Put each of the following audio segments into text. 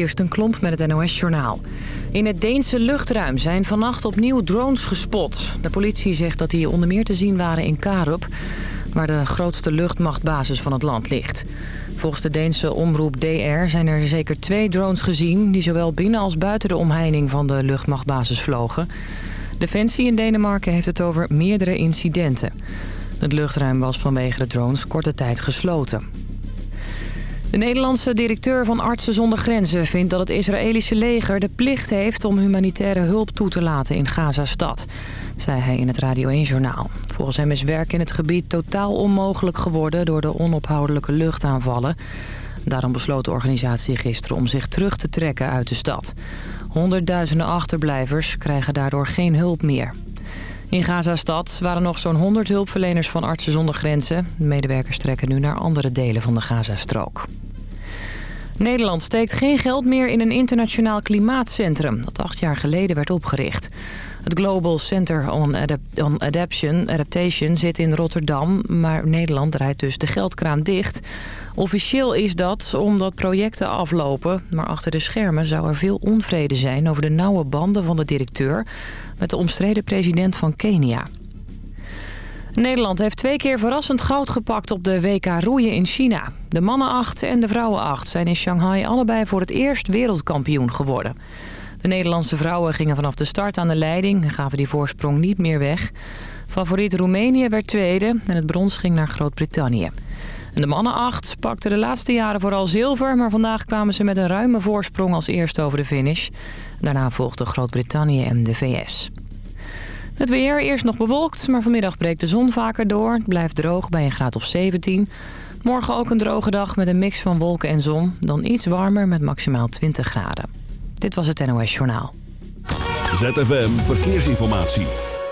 Eerst een klomp met het NOS-journaal. In het Deense luchtruim zijn vannacht opnieuw drones gespot. De politie zegt dat die onder meer te zien waren in Karup... waar de grootste luchtmachtbasis van het land ligt. Volgens de Deense omroep DR zijn er zeker twee drones gezien... die zowel binnen als buiten de omheining van de luchtmachtbasis vlogen. Defensie in Denemarken heeft het over meerdere incidenten. Het luchtruim was vanwege de drones korte tijd gesloten. De Nederlandse directeur van Artsen zonder Grenzen vindt dat het Israëlische leger de plicht heeft om humanitaire hulp toe te laten in Gaza-stad, zei hij in het Radio 1-journaal. Volgens hem is werk in het gebied totaal onmogelijk geworden door de onophoudelijke luchtaanvallen. Daarom besloot de organisatie gisteren om zich terug te trekken uit de stad. Honderdduizenden achterblijvers krijgen daardoor geen hulp meer. In Gaza-stad waren nog zo'n 100 hulpverleners van Artsen zonder Grenzen. De medewerkers trekken nu naar andere delen van de Gazastrook. Nederland steekt geen geld meer in een internationaal klimaatcentrum... dat acht jaar geleden werd opgericht. Het Global Center on, Adaptation, Adaptation zit in Rotterdam... maar Nederland draait dus de geldkraan dicht. Officieel is dat omdat projecten aflopen... maar achter de schermen zou er veel onvrede zijn... over de nauwe banden van de directeur... met de omstreden president van Kenia. Nederland heeft twee keer verrassend goud gepakt op de WK roeien in China. De mannen-acht en de vrouwen-acht zijn in Shanghai allebei voor het eerst wereldkampioen geworden. De Nederlandse vrouwen gingen vanaf de start aan de leiding en gaven die voorsprong niet meer weg. Favoriet Roemenië werd tweede en het brons ging naar Groot-Brittannië. De mannen-acht pakten de laatste jaren vooral zilver... maar vandaag kwamen ze met een ruime voorsprong als eerste over de finish. Daarna volgden Groot-Brittannië en de VS. Het weer, eerst nog bewolkt, maar vanmiddag breekt de zon vaker door. Het blijft droog bij een graad of 17. Morgen ook een droge dag met een mix van wolken en zon. Dan iets warmer met maximaal 20 graden. Dit was het NOS Journaal. ZFM Verkeersinformatie.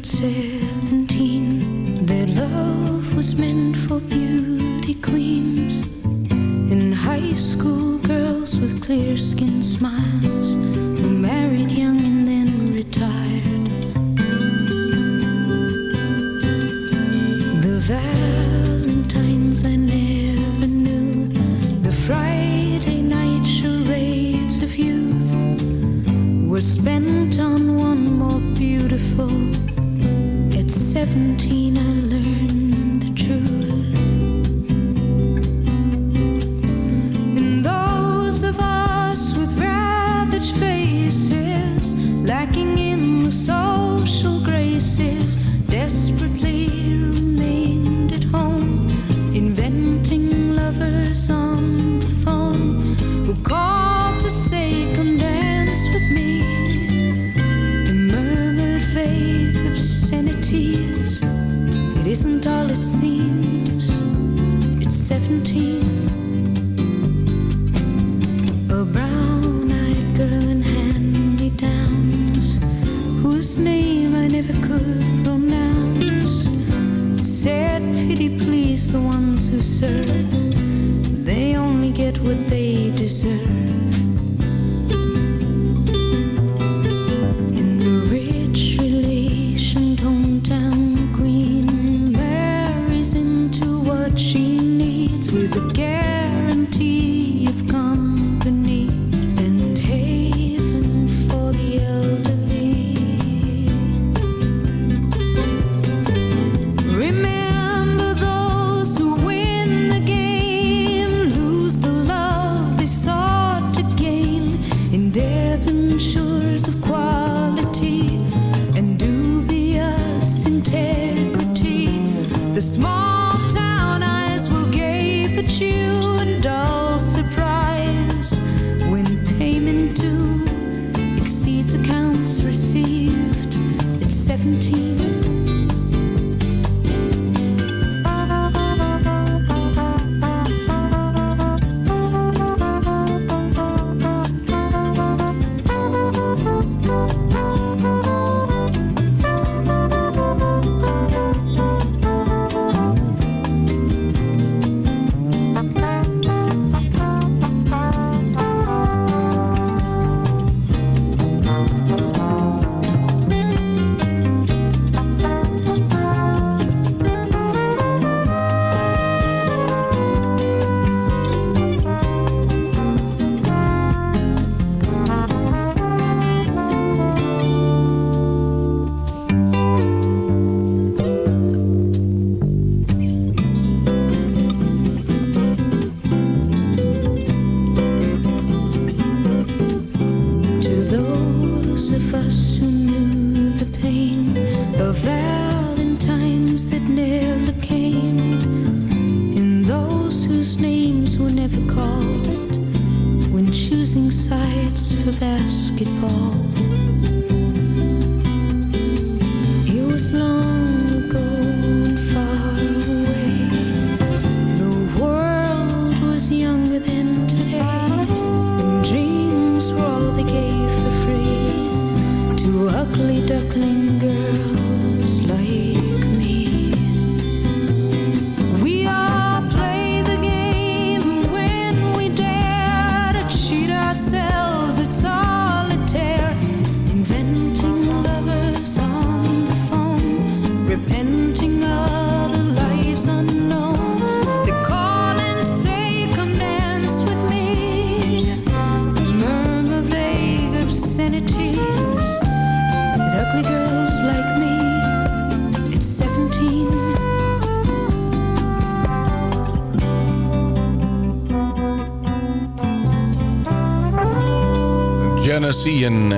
At 17. Their love was meant for beauty queens. In high school girls with clear skin smiles who married young and then retired. The Valentines I never knew, the Friday night charades of youth were spent on seventeen.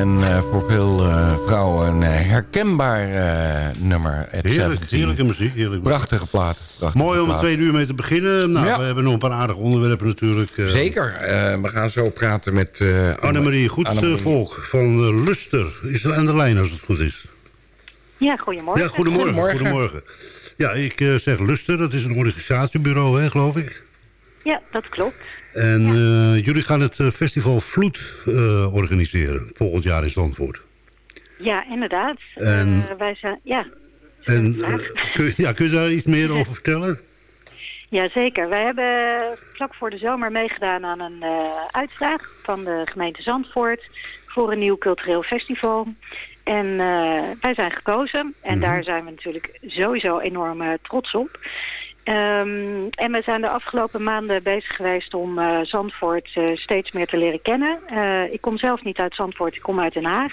En eh, voor veel eh, vrouwen een eh, herkenbaar eh, nummer. Heerlijk, 17. heerlijke muziek. Heerlijk Prachtige plaat. prachtige Mooi om er twee uur mee te beginnen. Nou, Ja. we hebben nog een paar aardige onderwerpen natuurlijk. eh. Zeker. Eh, we gaan zo praten met... eh Annemarie Goed Annemarie. Volk van Luster is er aan de lijn als het goed is. Ja, goedemorgen. Ja, goedemorgen. Goedemorgen. goedemorgen. Ja, ik eh, zeg Luster, dat is een organisatiebureau, hè, geloof ik. Ja, dat klopt. En eh, jullie gaan het eh, festival Vloed eh, organiseren volgend jaar in Zandvoort. Ja, inderdaad. En- wij zijn, ja, En kun, je- ja, kun je daar iets meer over vertellen? ja, zeker. Wij hebben vlak voor de zomer meegedaan aan een uitvraag van de gemeente Zandvoort voor een nieuw cultureel festival. En wij zijn gekozen en daar zijn we natuurlijk sowieso enorm trots op. Ehm, en we zijn de afgelopen maanden bezig geweest om eh, Zandvoort eh, steeds meer te leren kennen. Eh, ik kom zelf niet uit Zandvoort, ik kom uit Den Haag.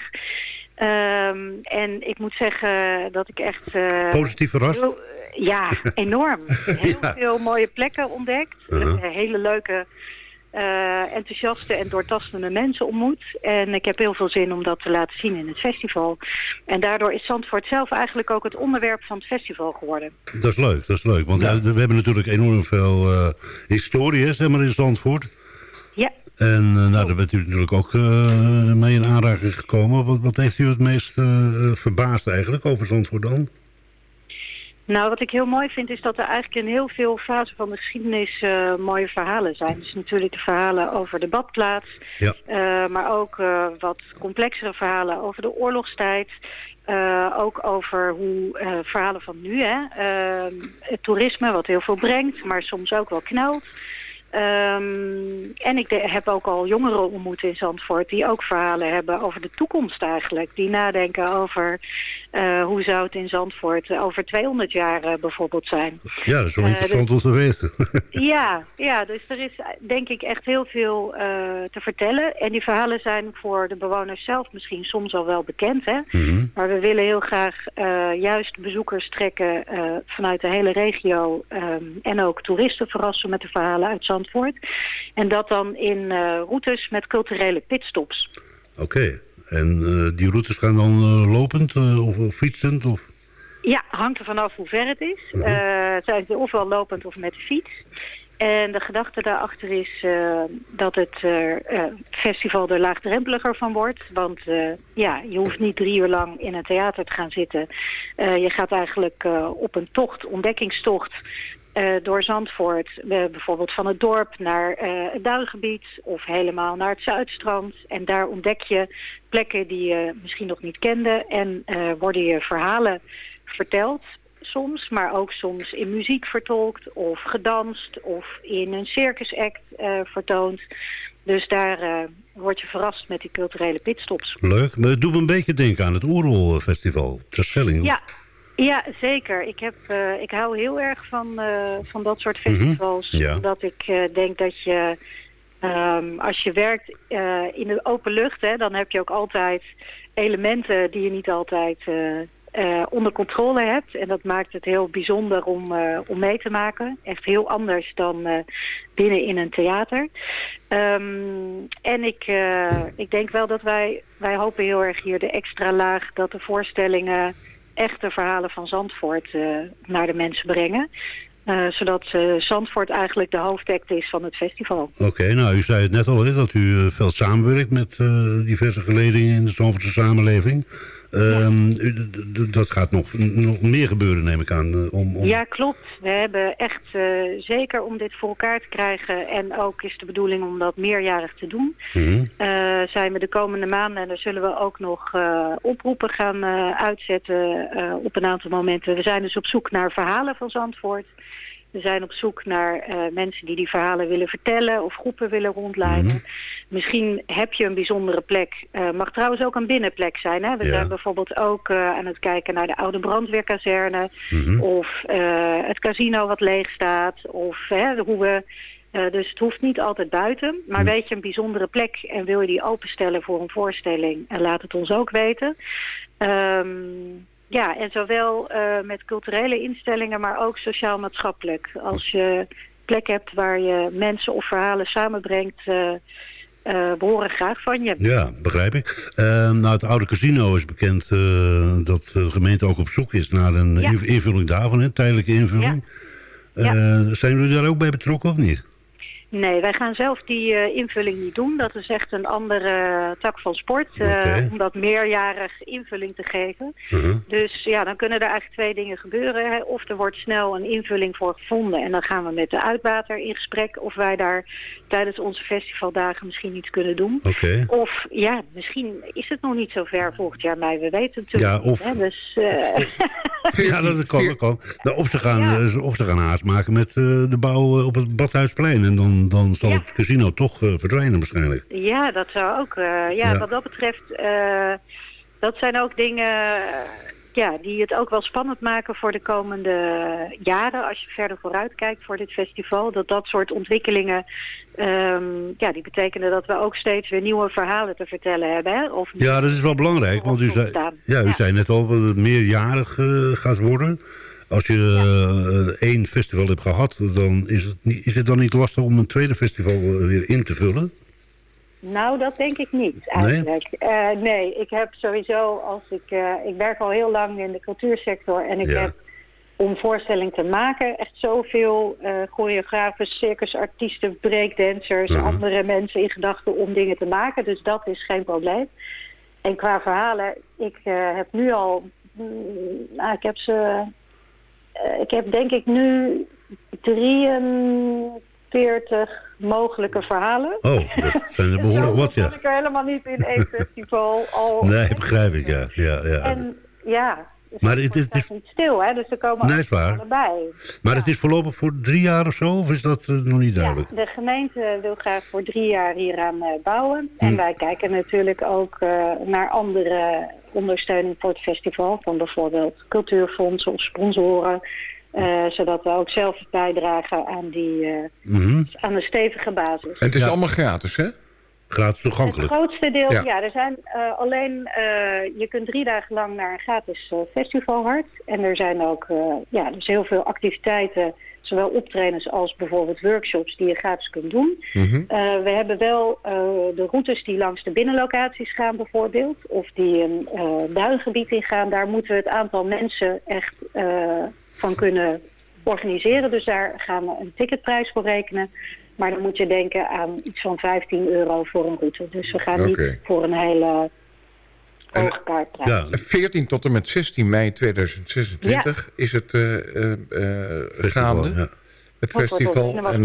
Ehm, en ik moet zeggen dat ik echt... Positief verrast? heel- ja, enorm. Heel Ja. veel mooie plekken ontdekt. Uh-huh. Hele leuke, eh, enthousiaste en doortastende mensen ontmoet. En ik heb heel veel zin om dat te laten zien in het festival. En daardoor is Zandvoort zelf eigenlijk ook het onderwerp van het festival geworden. Dat is leuk, dat is leuk. Want ja, we hebben natuurlijk enorm veel eh historie zeg maar, in Zandvoort. Ja, En eh, nou, daar bent u natuurlijk ook eh, mee in aanraking gekomen. Wat, wat heeft u het meest eh, verbaasd eigenlijk over Zandvoort dan? Nou, wat ik heel mooi vind is dat er eigenlijk in heel veel fasen van de geschiedenis eh, mooie verhalen zijn. Dus natuurlijk de verhalen over de badplaats, Ja. eh, maar ook eh, wat complexere verhalen over de oorlogstijd. Ook over hoe verhalen van nu, hè, het toerisme wat heel veel brengt, maar soms ook wel knelt. Ehm, en ik de- heb ook al jongeren ontmoet in Zandvoort die ook verhalen hebben over de toekomst eigenlijk. Die nadenken over eh, hoe zou het in Zandvoort eh, over 200 jaar eh, bijvoorbeeld zijn. Ja, dat is wel interessant om te weten. Ja, ja, dus er is denk ik echt heel veel te vertellen. En die verhalen zijn voor de bewoners zelf misschien soms al wel bekend. Hè? Mhm. Maar we willen heel graag juist bezoekers trekken vanuit de hele regio. ehm, en ook toeristen verrassen met de verhalen uit Zandvoort. En dat dan in eh, routes met culturele pitstops. Oké. En eh, die routes gaan dan eh, lopend of, of fietsend? Of... Ja, hangt er vanaf hoe ver het is. Mhm. Eh, zijn ze ofwel lopend of met de fiets. En de gedachte daarachter is dat het festival er laagdrempeliger van wordt. Want ja, je hoeft niet drie uur lang in een theater te gaan zitten. Je gaat eigenlijk op een tocht, ontdekkingstocht... eh, door Zandvoort, bijvoorbeeld van het dorp naar eh, het duingebied... of helemaal naar het Zuidstrand. En daar ontdek je plekken die je misschien nog niet kende... en eh, worden je verhalen verteld soms, maar ook soms in muziek vertolkt of gedanst of in een circusact vertoond. Dus daar word je verrast met die culturele pitstops. Leuk. Maar het doet me een beetje denken aan het Oerol Festival. Ter Schelling. Ja, ja zeker. Ik, heb, eh, ik hou heel erg van, eh, van dat soort festivals. ja. Omdat ik eh, denk dat je, ehm, als je werkt in de open lucht, hè, dan heb je ook altijd elementen die je niet altijd onder controle hebt. En dat maakt het heel bijzonder om, om mee te maken. Echt heel anders dan binnen in een theater. Ehm, en ik, ik denk wel dat wij, wij hopen heel erg hier de extra laag dat de voorstellingen echte verhalen van Zandvoort eh, naar de mensen brengen. Eh, zodat uh, Zandvoort eigenlijk de hoofdact is van het festival. Oké, nou u zei het net al, dat u veel samenwerkt met diverse geledingen in de Zandvoortse samenleving. Um, dat gaat nog, nog meer gebeuren, neem ik aan. Om, om... Ja, klopt. We hebben echt zeker om dit voor elkaar te krijgen... en ook is de bedoeling om dat meerjarig te doen... Mm -hmm. zijn we de komende maanden... en daar zullen we ook nog oproepen gaan uitzetten op een aantal momenten. We zijn dus op zoek naar verhalen van Zandvoort... We zijn op zoek naar uh, mensen die die verhalen willen vertellen of groepen willen rondleiden. Mm -hmm. Misschien heb je een bijzondere plek. Uh, mag trouwens ook een binnenplek zijn. Hè? We ja. zijn bijvoorbeeld ook uh, aan het kijken naar de oude brandweerkazerne. Mm -hmm. Of het casino wat leeg staat. Of hoe we... dus het hoeft niet altijd buiten. Maar mm. weet je een bijzondere plek en wil je die openstellen voor een voorstelling... en laat het ons ook weten. Um, ja, en zowel uh, met culturele instellingen, maar ook sociaal-maatschappelijk. Als je plek hebt waar je mensen of verhalen samenbrengt... Uh, uh, we horen graag van je. Ja, begrijp ik. Uh, nou, het oude casino is bekend dat de gemeente ook op zoek is naar een ja. invulling daarvan, een tijdelijke invulling. Ja. Ja. Zijn jullie daar ook bij betrokken of niet? Nee, wij gaan zelf die uh, invulling niet doen. Dat is echt een andere tak van sport. Uh, okay. Om dat meerjarig invulling te geven. -huh. Dus ja, dan kunnen er eigenlijk twee dingen gebeuren. Hè. Of er wordt snel een invulling voor gevonden. En dan gaan we met de uitbater in gesprek. Of wij daar tijdens onze festivaldagen misschien iets kunnen doen. Okay. Of ja, misschien is het nog niet zo ver volgend jaar mei. We weten het natuurlijk ja, of. Hè. Dus, ja, dat kan. Dat kan. Nou, of, ze gaan, ja. of ze gaan haast maken met de bouw op het Badhuisplein. En dan dan zal ja. het casino toch uh, verdwijnen waarschijnlijk. Ja, dat zou ook. Uh, ja, ja, wat dat betreft, uh, dat zijn ook dingen ja, die het ook wel spannend maken voor de komende jaren. Als je verder vooruit kijkt voor dit festival. Dat dat soort ontwikkelingen, um, ja, die betekenen dat we ook steeds weer nieuwe verhalen te vertellen hebben. Hè? Of ja, dat is wel belangrijk. Want u zei, ja, u ja. zei net al dat het meerjarig gaat worden. Als je uh, één festival hebt gehad, dan is het, niet, is het dan niet lastig om een tweede festival weer in te vullen? Nou, dat denk ik niet eigenlijk. Nee, uh, nee ik heb sowieso, als ik, uh, ik werk al heel lang in de cultuursector en ik ja. heb om voorstelling te maken echt zoveel uh, choreografen, circusartiesten, breakdancers, -huh. andere mensen in gedachten om dingen te maken. Dus dat is geen probleem. En qua verhalen, ik heb nu al, mm, nou, ik heb ze ik heb denk ik nu 43 mogelijke verhalen. Oh, dat zijn er behoorlijk wat, ja. Dat ik er helemaal niet in één festival al... Nee, begrijp ik, ja. ja, ja. En ja, dus maar het, het is niet stil, hè? Dus er komen nee, waar. bij. Maar ja. het is voorlopig voor drie jaar of zo? Of is dat uh, nog niet duidelijk? Ja, de gemeente wil graag voor drie jaar hieraan uh, bouwen. Hm. En wij kijken natuurlijk ook uh, naar andere ondersteuning voor het festival. Van bijvoorbeeld cultuurfondsen of sponsoren. Uh, zodat we ook zelf bijdragen aan, die, uh, mm -hmm. aan een stevige basis. En het is ja. allemaal gratis, hè? Gratis toegankelijk. Het grootste deel, ja. ja er zijn uh, alleen, je kunt drie dagen lang naar een gratis festivalhart. En er zijn ook ja, dus heel veel activiteiten, zowel optredens als bijvoorbeeld workshops die je gratis kunt doen. Mm -hmm. we hebben wel de routes die langs de binnenlocaties gaan bijvoorbeeld, of die een duingebied ingaan. Daar moeten we het aantal mensen echt van kunnen organiseren. Dus daar gaan we een ticketprijs voor rekenen. Maar dan moet je denken aan iets van 15 euro voor een route. Dus we gaan okay. niet voor een hele Ja. 14 tot en met 16 mei 2026 ja. is het uh, uh, uh, gaande. Ja. Het Wat festival. En,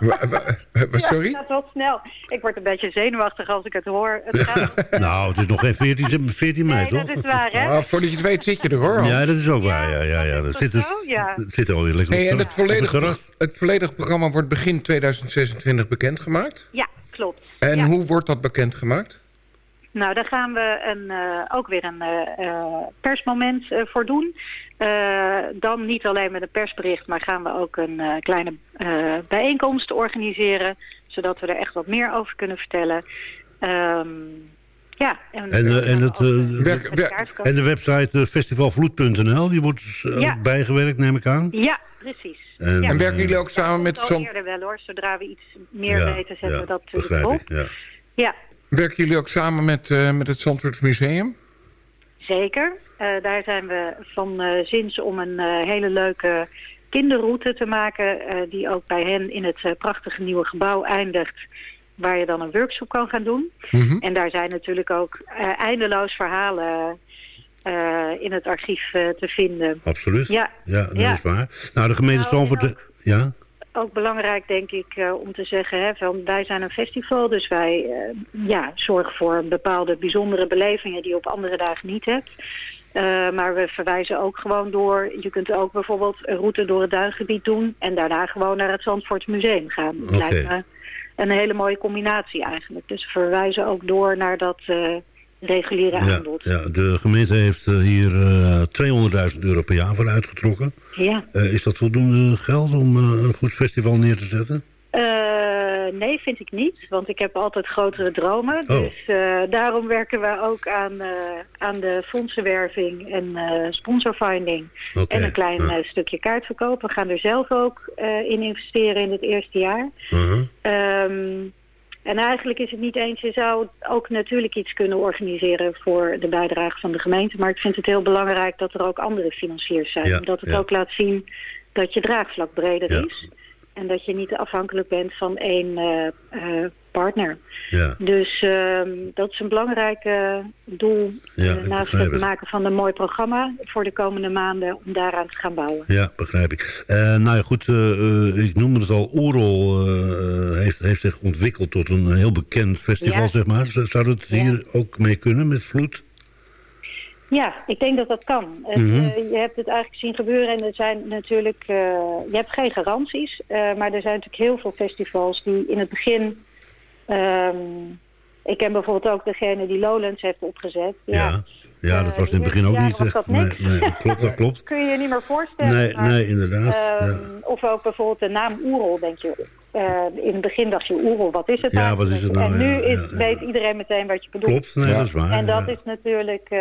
Sorry? Ja, dat wordt snel. Ik word een beetje zenuwachtig als ik het hoor. Het gaat... nou, het is nog geen 14, 14 mei, nee, toch? dat is waar, hè? Nou, voordat je het weet zit je er, hoor. Ja, dat is ook waar. Ja, ja, ja. Dat, zit, dus, ja. dat zit er alweer lekker hey, en het volledige, het volledige programma wordt begin 2026 bekendgemaakt? Ja, klopt. En ja. hoe wordt dat bekendgemaakt? Nou, daar gaan we een, uh, ook weer een uh, persmoment uh, voor doen. dan niet alleen met een persbericht, maar gaan we ook een kleine bijeenkomst organiseren. Zodat we er echt wat meer over kunnen vertellen. Um, ja, en, en, en, het, werk, en de website festivalvloed.nl, die wordt ja. bijgewerkt, neem ik aan? Ja, precies. En, ja. en werken jullie ook samen met... Al eerder wel hoor, zodra we iets meer ja, weten zetten we dat natuurlijk op. Ja. Ja. Werken jullie ook samen met, uh, met het Zandvoort Museum? Zeker. Uh, daar zijn we van uh, zins om een hele leuke kinderroute te maken... die ook bij hen in het prachtige nieuwe gebouw eindigt waar je dan een workshop kan gaan doen. Mhm. En daar zijn natuurlijk ook eindeloos verhalen in het archief te vinden. Absoluut. Ja, ja dat is waar. Nou, de gemeente nou, Zandvoort... Ja? Ook belangrijk, denk ik, uh, om te zeggen... Hè, van, wij zijn een festival, dus wij uh, ja, zorgen voor bepaalde bijzondere belevingen... die je op andere dagen niet hebt. Uh, maar we verwijzen ook gewoon door... je kunt ook bijvoorbeeld een route door het duingebied doen... en daarna gewoon naar het Zandvoorts Museum gaan. Dat lijkt me een hele mooie combinatie eigenlijk. Dus we verwijzen ook door naar dat reguliere aanbod. Ja, de gemeente heeft eh, hier uh, eh, 200.000 euro per jaar voor uitgetrokken. Ja. Uh, is dat voldoende geld om een goed festival neer te zetten? nee, vind ik niet. Want ik heb altijd grotere dromen. Oh. Dus daarom werken we ook aan, aan de fondsenwerving en sponsorfinding. Okay. En een klein stukje kaartverkoop. We gaan er zelf ook in investeren in het eerste jaar. -huh. Um, en eigenlijk is het niet eens, je zou ook natuurlijk iets kunnen organiseren voor de bijdrage van de gemeente. Maar ik vind het heel belangrijk dat er ook andere financiers zijn. Ja, omdat het ook laat zien dat je draagvlak breder is. En dat je niet afhankelijk bent van één uh, uh, partner. Ja. Dus uh, dat is een belangrijk doel ja, naast het maken van een mooi programma voor de komende maanden om daaraan te gaan bouwen. Ja, begrijp ik. nou ja, goed, ik noemde het al, Oerol heeft, heeft zich ontwikkeld tot een heel bekend festival, zeg maar. Zou dat hier ook mee kunnen met Vloed? Ja, ik denk dat dat kan. Mhm. je hebt het eigenlijk zien gebeuren en er zijn natuurlijk... Uh, je hebt geen garanties, uh, maar er zijn natuurlijk heel veel festivals die in het begin... Um, ik ken bijvoorbeeld ook degene die Lowlands heeft opgezet. Ja, ja, dat was in het begin ook niet. Was dat nee, nee, klopt, dat klopt. Kun je je niet meer voorstellen. Nee, maar, nee inderdaad. Um, ja. Of ook bijvoorbeeld de naam Oerol, denk je. Uh, in het begin dacht je, oerol, wat is het ja, wat is het nou? En nu ja, is, ja, weet iedereen meteen wat je bedoelt. Klopt, nee, dat is waar. En dat is natuurlijk uh,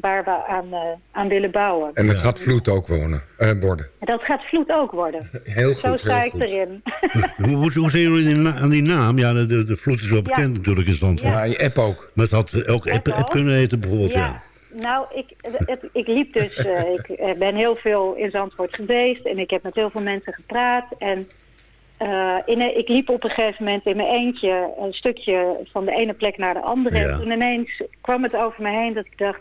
waar we aan, uh, aan willen bouwen. En het gaat vloed ook wonen, worden. Dat gaat vloed ook worden. Heel goed, Zo sta ik erin. hoe, hoe, hoe zijn jullie aan die naam? Ja, de, de, de vloed is wel bekend natuurlijk in Zandvoort. Ja, je app ook. Maar het had ook app, app kunnen heten bijvoorbeeld, ja. Nou, ik, het, ik liep dus, ik ben heel veel in Zandvoort geweest en ik heb met heel veel mensen gepraat en... Uh, in, ik liep op een gegeven moment in mijn eentje een stukje van de ene plek naar de andere. Ja. En toen ineens kwam het over me heen dat ik dacht...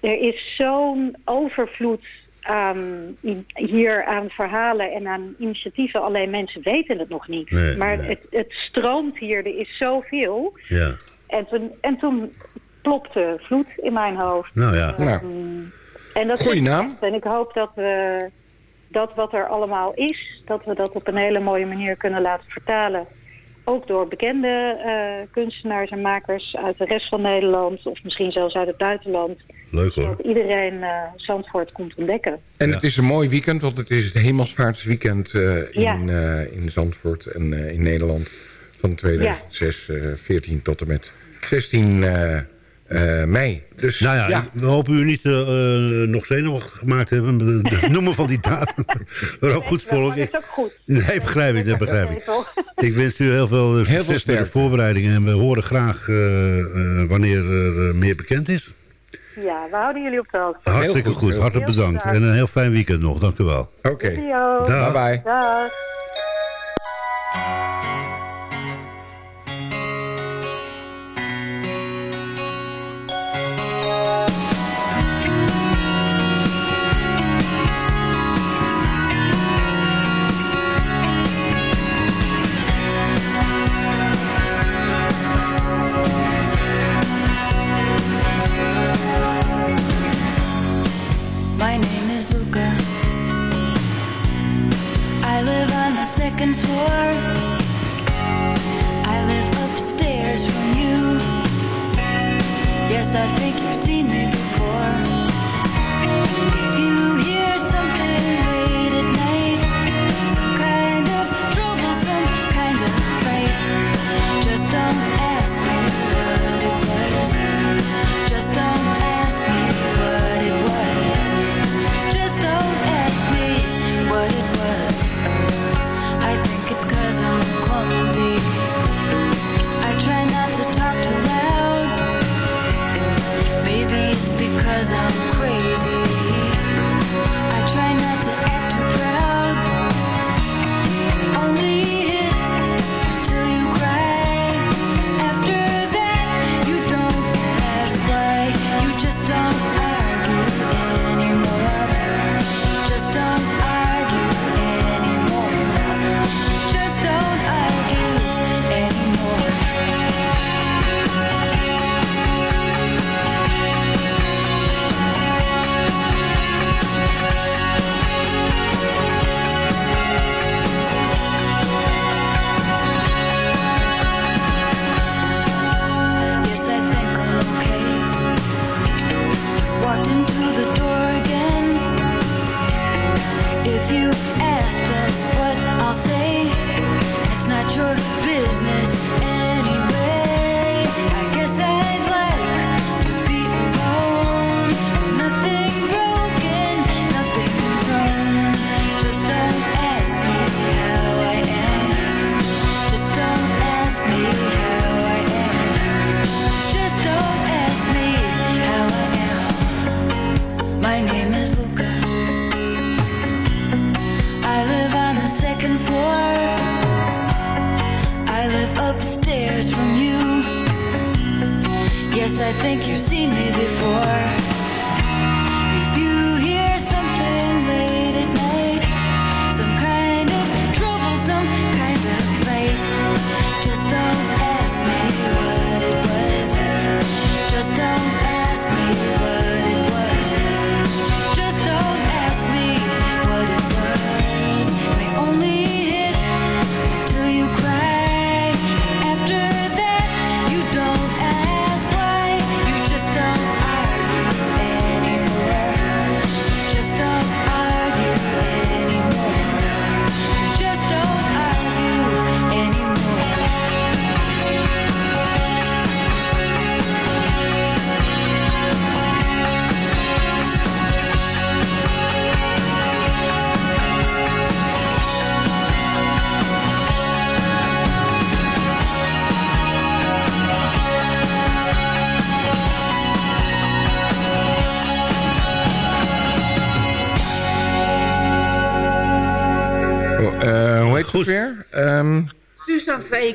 er is zo'n overvloed aan, hier aan verhalen en aan initiatieven. Alleen mensen weten het nog niet. Nee, maar nee. Het, het stroomt hier, er is zoveel. Ja. En, toen, en toen plopte vloed in mijn hoofd. Nou ja. Nou, Um, en dat Goeie is- naam. En ik hoop dat we dat wat er allemaal is, dat we dat op een hele mooie manier kunnen laten vertalen. Ook door bekende uh, kunstenaars en makers uit de rest van Nederland, of misschien zelfs uit het buitenland. Leuk hoor. Zodat iedereen uh, Zandvoort komt ontdekken. En Ja. het is een mooi weekend, want het is het Hemelvaartsweekend uh, in, Ja. uh, in Zandvoort en uh, in Nederland. Van 2006, uh, 14 tot en met 16 uh, uh, mei. Dus Nou ja, ja. we hopen u niet uh, uh, nog zenuwachtig gemaakt te hebben. met de noemen van die datum. maar ook goed volk. dat is ook goed. nee, begrijp ik, dat begrijp ik. Ik wens u heel veel veel succes met de voorbereidingen. En we horen graag uh, uh, wanneer er meer bekend is. Ja, we houden jullie op de hoogte. Hartstikke goed, goed, heel hartelijk bedankt. En een heel fijn weekend nog, dank u wel. Oké, Video. Dag. bye bye.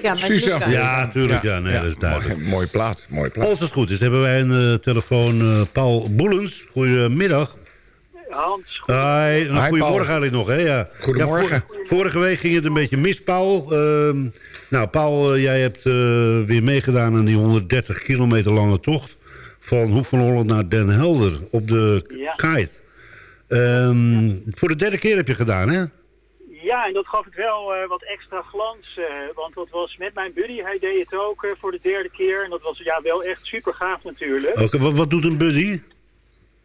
Susan Susan Ja, natuurlijk. Ja, nee, dat is duidelijk. Mooi, plaat, mooi plaat. Als het goed is, hebben wij een uh, telefoon uh, Paul Boelens. Goedemiddag. Hans. Hi, een goedemorgen eigenlijk nog, hè? Ja. Goedemorgen. Ja, vorige week ging het een beetje mis, Paul. Uh, nou, Paul, uh, jij hebt weer meegedaan aan die 130 kilometer lange tocht... van Hoek van Holland naar Den Helder op de ja. kite. Ehm, voor de derde keer heb je gedaan, hè? Ja, en dat gaf het wel uh, wat extra glans. Uh, want dat was met mijn buddy. Hij deed het ook uh, voor de derde keer. En dat was ja, wel echt super gaaf natuurlijk. Oké, okay, wat, wat, doet een buddy?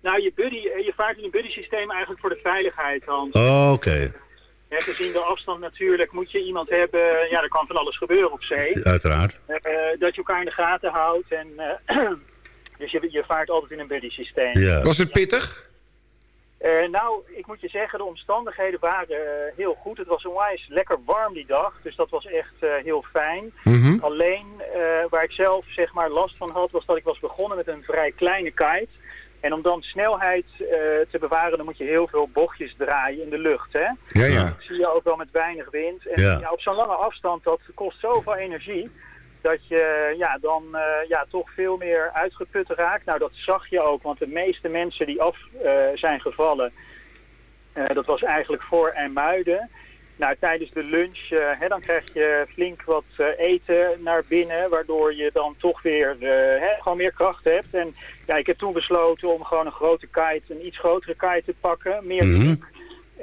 Nou, je, buddy, je vaart in een buddy systeem eigenlijk voor de veiligheid, Hans. Oh, oké. Okay. gezien de afstand natuurlijk moet je iemand hebben... Ja, er kan van alles gebeuren op zee. Uiteraard. dat je elkaar in de gaten houdt. En, dus je, je vaart altijd in een buddy systeem. Ja. Was het pittig? Uh, nou, ik moet je zeggen, de omstandigheden waren uh, heel goed. Het was onwijs lekker warm die dag, dus dat was echt uh, heel fijn. Mm -hmm. Alleen, waar ik zelf zeg maar last van had, was dat ik was begonnen met een vrij kleine kite. En om dan snelheid te bewaren, dan moet je heel veel bochtjes draaien in de lucht. Hè? Ja, ja. Dat zie je ook wel met weinig wind. En ja. ja op zo'n lange afstand, dat kost zoveel energie dat je ja, dan uh, ja, toch veel meer uitgeput raakt. Nou, dat zag je ook, want de meeste mensen die af uh, zijn gevallen, uh, dat was eigenlijk voor en muiden. Nou, tijdens de lunch, hè, dan krijg je flink wat eten naar binnen, waardoor je dan toch weer hè, gewoon meer kracht hebt. En ja, ik heb toen besloten om gewoon een grote kite, een iets grotere kite te pakken, meer mm -hmm.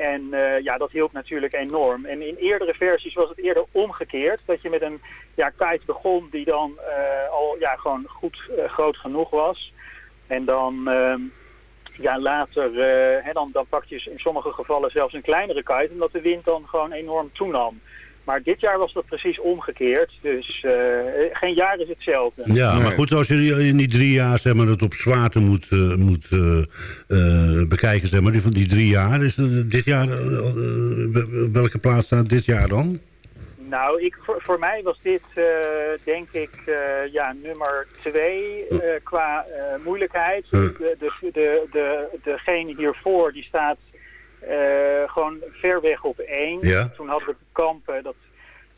En uh, ja, dat hielp natuurlijk enorm. En in eerdere versies was het eerder omgekeerd. Dat je met een ja, kite begon die dan uh, al ja, gewoon goed uh, groot genoeg was. En dan ja, later, hè, dan, dan pak je in sommige gevallen zelfs een kleinere kite. Omdat de wind dan gewoon enorm toenam. Maar dit jaar was dat precies omgekeerd. Dus uh, geen jaar is hetzelfde. Ja, maar goed, als je in die drie jaar zeg maar, het op zwaarte moet, uh, moet uh, bekijken, zeg maar, die, van die drie jaar, is dit jaar, welke plaats staat dit jaar dan? Nou, ik, voor, voor mij was dit denk ik ja, nummer twee qua moeilijkheid. De, de, de, de, degene hiervoor die staat uh, gewoon ver weg op één. Ja. Toen hadden we kampen, dat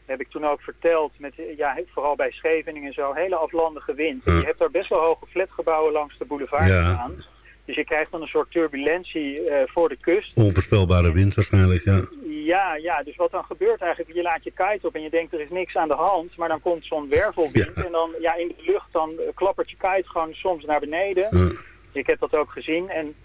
heb ik toen ook verteld, met, ja, vooral bij Scheveningen en zo, hele aflandige wind. Je hebt daar best wel hoge flatgebouwen langs de boulevard ja. staan. Dus je krijgt dan een soort turbulentie uh, voor de kust. Onvoorspelbare wind waarschijnlijk, ja. Ja, ja, dus wat dan gebeurt eigenlijk, je laat je kite op en je denkt er is niks aan de hand, maar dan komt zo'n wervelwind ja. en dan ja, in de lucht dan klappert je kite gewoon soms naar beneden. Uh. Ik heb dat ook gezien en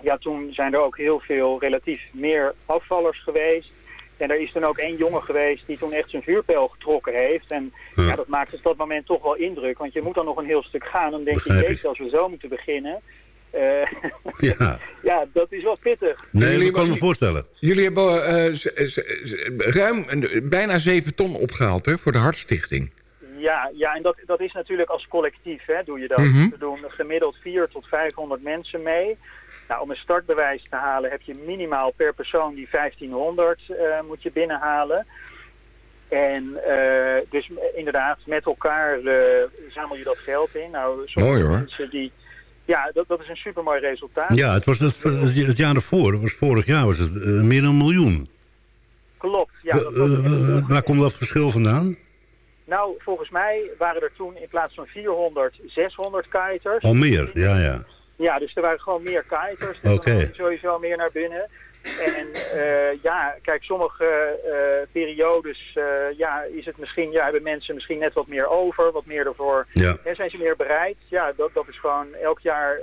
ja, toen zijn er ook heel veel relatief meer afvallers geweest. En er is toen ook één jongen geweest die toen echt zijn vuurpijl getrokken heeft. En ja. ja dat maakt op dat moment toch wel indruk. Want je moet dan nog een heel stuk gaan. Dan denk Begrijp je, jezus, als we zo moeten beginnen. Uh, ja. ja, dat is wel pittig. Nee, jullie dat kan me voorstellen. Jullie hebben uh, ruim bijna 7 ton opgehaald hè, voor de Hartstichting. Ja, ja en dat, dat is natuurlijk als collectief, hè, doe je dat. Mm -hmm. We doen gemiddeld 4 tot 500 mensen mee. Nou, om een startbewijs te halen heb je minimaal per persoon die 1500 uh, moet je binnenhalen. En uh, dus inderdaad, met elkaar uh, zamel je dat geld in. Nou, Mooi hoor. Mensen die, ja, dat, dat is een supermooi resultaat. Ja, het was het, het jaar ervoor, was vorig jaar was het meer dan een miljoen. Klopt, ja. Dat was waar komt dat verschil vandaan? Nou, volgens mij waren er toen in plaats van 400, 600 kiters. Al meer, ja, ja. Ja, dus er waren gewoon meer kiters. Dus Oké. sowieso meer naar binnen. En uh, ja, kijk, sommige uh, periodes uh, ja, is het misschien, ja, hebben mensen misschien net wat meer over, wat meer ervoor. Ja. En zijn ze meer bereid? Ja, dat, dat is gewoon, elk jaar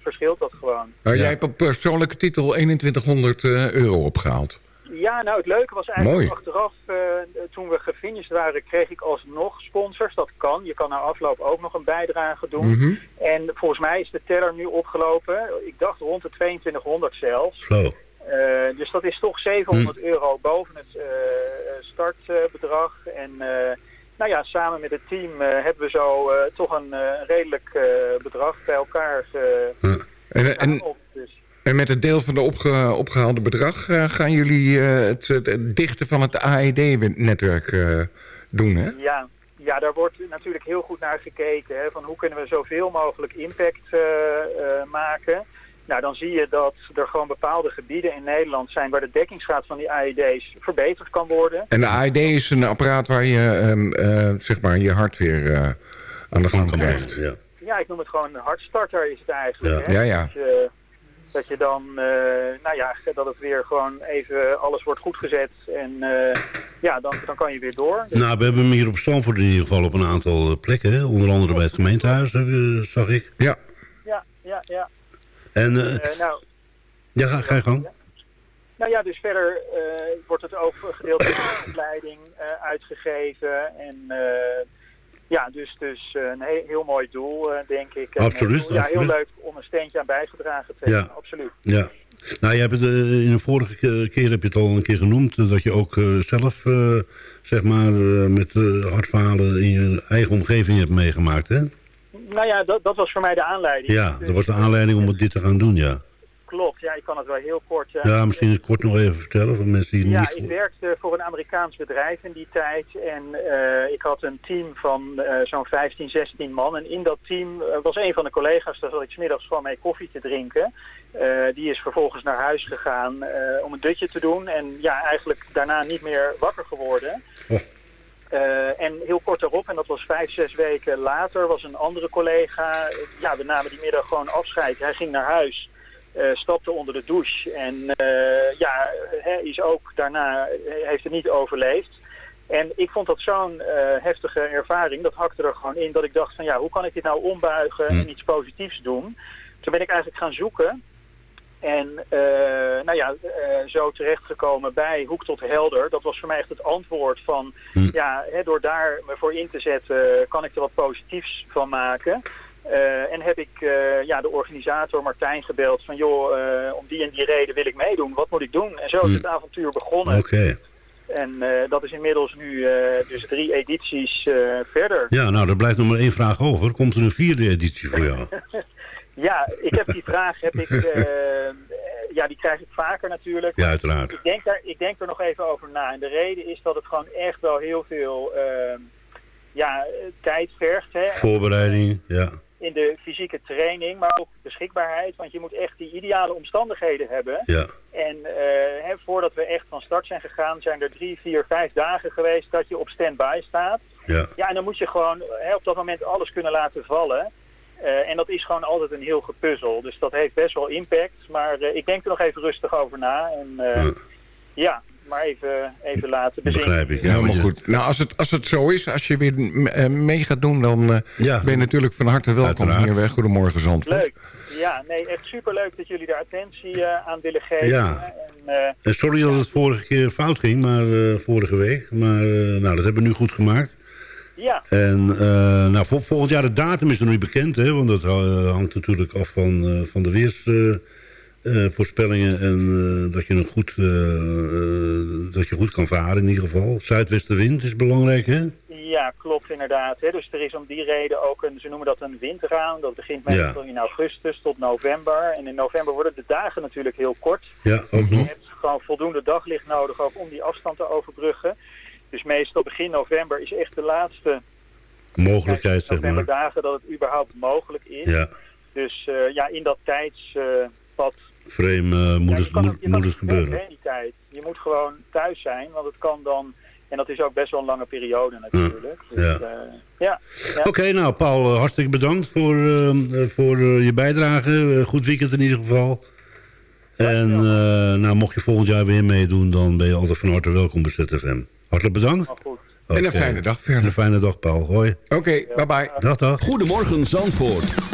verschilt dat gewoon. Jij hebt op persoonlijke titel 2100 euro opgehaald. Ja, nou het leuke was eigenlijk achteraf, toen we gefinished waren, kreeg ik alsnog sponsors. Dat kan. Je kan na afloop ook nog een bijdrage doen. Mm -hmm. En volgens mij is de teller nu opgelopen. Ik dacht rond de 2200 zelfs. Zo. Uh, dus dat is toch 700 hm. euro boven het uh, startbedrag. en uh, nou ja, samen met het team hebben we zo toch een redelijk bedrag bij elkaar hm. en, en, op, dus. En, met het deel van de opge, opgehaalde bedrag gaan jullie het, het, dichten van het AED-netwerk doen, hè? Ja, ja, daar wordt natuurlijk heel goed naar gekeken. Hè, van hoe kunnen we zoveel mogelijk impact maken... Nou, dan zie je dat er gewoon bepaalde gebieden in Nederland zijn... waar de dekkingsgraad van die AED's verbeterd kan worden. En de AED is een apparaat waar je um, uh, zeg maar je hart weer uh, aan de gang krijgt. Ja. ja, ik noem het gewoon een hartstarter is het eigenlijk. Ja, hè? ja. je, dat je dan, uh, nou ja, dat het weer gewoon even alles wordt goedgezet. En ja, dan, dan kan je weer door. Dus... Nou, we hebben hem hier op Stamford in ieder geval op een aantal plekken. Hè? Onder andere bij het gemeentehuis, zag ik. Ja. Ja, ja, ja. En, uh, uh, nou, ja, ga, ga je gang. Ja. Nou ja, dus verder uh, wordt het ook gedeeltelijk de opleiding uitgegeven. En ja, dus, dus een heel, heel mooi doel, denk ik. Absoluut. En, ja, absoluut. heel leuk om een steentje aan bijgedragen te hebben. Ja. Absoluut. Ja. Nou, je hebt het, in de vorige keer heb je het al een keer genoemd... dat je ook zelf, zeg maar, met hartfalen in je eigen omgeving hebt meegemaakt, hè? Nou ja, dat, dat was voor mij de aanleiding. Ja, dat was de aanleiding om dit te gaan doen, ja. Klopt, ja, ik kan het wel heel kort... Ja, misschien het kort nog even vertellen voor mensen die Ja, niet... ik werkte voor een Amerikaans bedrijf in die tijd en uh, ik had een team van uh, zo'n 15, 16 man. En in dat team was een van de collega's, daar zat ik smiddags gewoon mee koffie te drinken. die is vervolgens naar huis gegaan om een dutje te doen en ja, eigenlijk daarna niet meer wakker geworden. Oh. Uh, en heel kort daarop, en dat was vijf, zes weken later, was een andere collega. Ja, we namen die middag gewoon afscheid. Hij ging naar huis, stapte onder de douche. En uh, ja, is ook daarna, heeft het niet overleefd. En ik vond dat zo'n heftige ervaring, dat hakte er gewoon in, dat ik dacht van ja, hoe kan ik dit nou ombuigen en iets positiefs doen? Toen ben ik eigenlijk gaan zoeken. En uh, nou ja, uh, zo terechtgekomen bij Hoek tot Helder. Dat was voor mij echt het antwoord van... Hm. ja, hè, door daar me voor in te zetten kan ik er wat positiefs van maken. Uh, en heb ik ja, de organisator Martijn gebeld van... joh, om die en die reden wil ik meedoen. Wat moet ik doen? En zo is Hm. het avontuur begonnen. Oké. Okay. En dat is inmiddels nu dus drie edities verder. Ja, nou, er blijft nog maar één vraag over. Komt er een vierde editie voor jou? Ja, ik heb die vraag, heb ik, ja, die krijg ik vaker natuurlijk. Ja, uiteraard. Ik denk, daar, ik denk er nog even over na. En de reden is dat het gewoon echt wel heel veel ja, tijd vergt. Hè. Voorbereiding, ja. In de fysieke training, maar ook beschikbaarheid. Want je moet echt die ideale omstandigheden hebben. Ja. En uh, hè, voordat we echt van start zijn gegaan, zijn er drie, vier, vijf dagen geweest dat je op stand-by staat. Ja. ja, en dan moet je gewoon hè, op dat moment alles kunnen laten vallen. Uh, en dat is gewoon altijd een heel gepuzzel. Dus dat heeft best wel impact. Maar uh, ik denk er nog even rustig over na. En ja. ja, maar even, even laten bezinken. Begrijp ik. Ja, helemaal goed. Nou, als het, als het zo is, als je weer mee gaat doen... dan ja. ben je natuurlijk van harte welkom Uiteraard. hier weg. Goedemorgen, Zandvoort. Leuk. Ja, nee, echt superleuk dat jullie daar attentie aan willen geven. Ja. En, en sorry dat het vorige keer fout ging, maar vorige week. Maar nou, dat hebben we nu goed gemaakt. Ja. En uh, nou, vol, volgend jaar de datum is nog niet bekend, hè, want dat uh, hangt natuurlijk af van, uh, van de weersvoorspellingen en dat je, een goed, dat je goed kan varen in ieder geval. Zuidwestenwind is belangrijk, hè? Ja, klopt inderdaad. Hè. Dus er is om die reden ook een, ze noemen dat een windraam. Dat begint meestal ja. in augustus tot november. En in november worden de dagen natuurlijk heel kort. Ja, ook Je nog. hebt gewoon voldoende daglicht nodig ook om die afstand te overbruggen. Dus meestal begin november is echt de laatste mogelijkheid, zeg maar. dagen dat het überhaupt mogelijk is. Ja. Dus ja, in dat tijdspad... Frame uh, moet, ja, het, moet, het, moet het gebeuren. Weg, hè, die tijd. Je moet gewoon thuis zijn, want het kan dan... En dat is ook best wel een lange periode natuurlijk. Dus, ja. ja. Oké, nou Paul, hartstikke bedankt voor, voor je bijdrage. goed weekend in ieder geval. En nou, mocht je volgend jaar weer meedoen, dan ben je altijd van harte welkom bij ZFM. Hartelijk bedankt. goed. En een fijne dag verder. Een fijne dag, Paul. Hoi. Oké, bye bye. Dag, dag. Goedemorgen Zandvoort.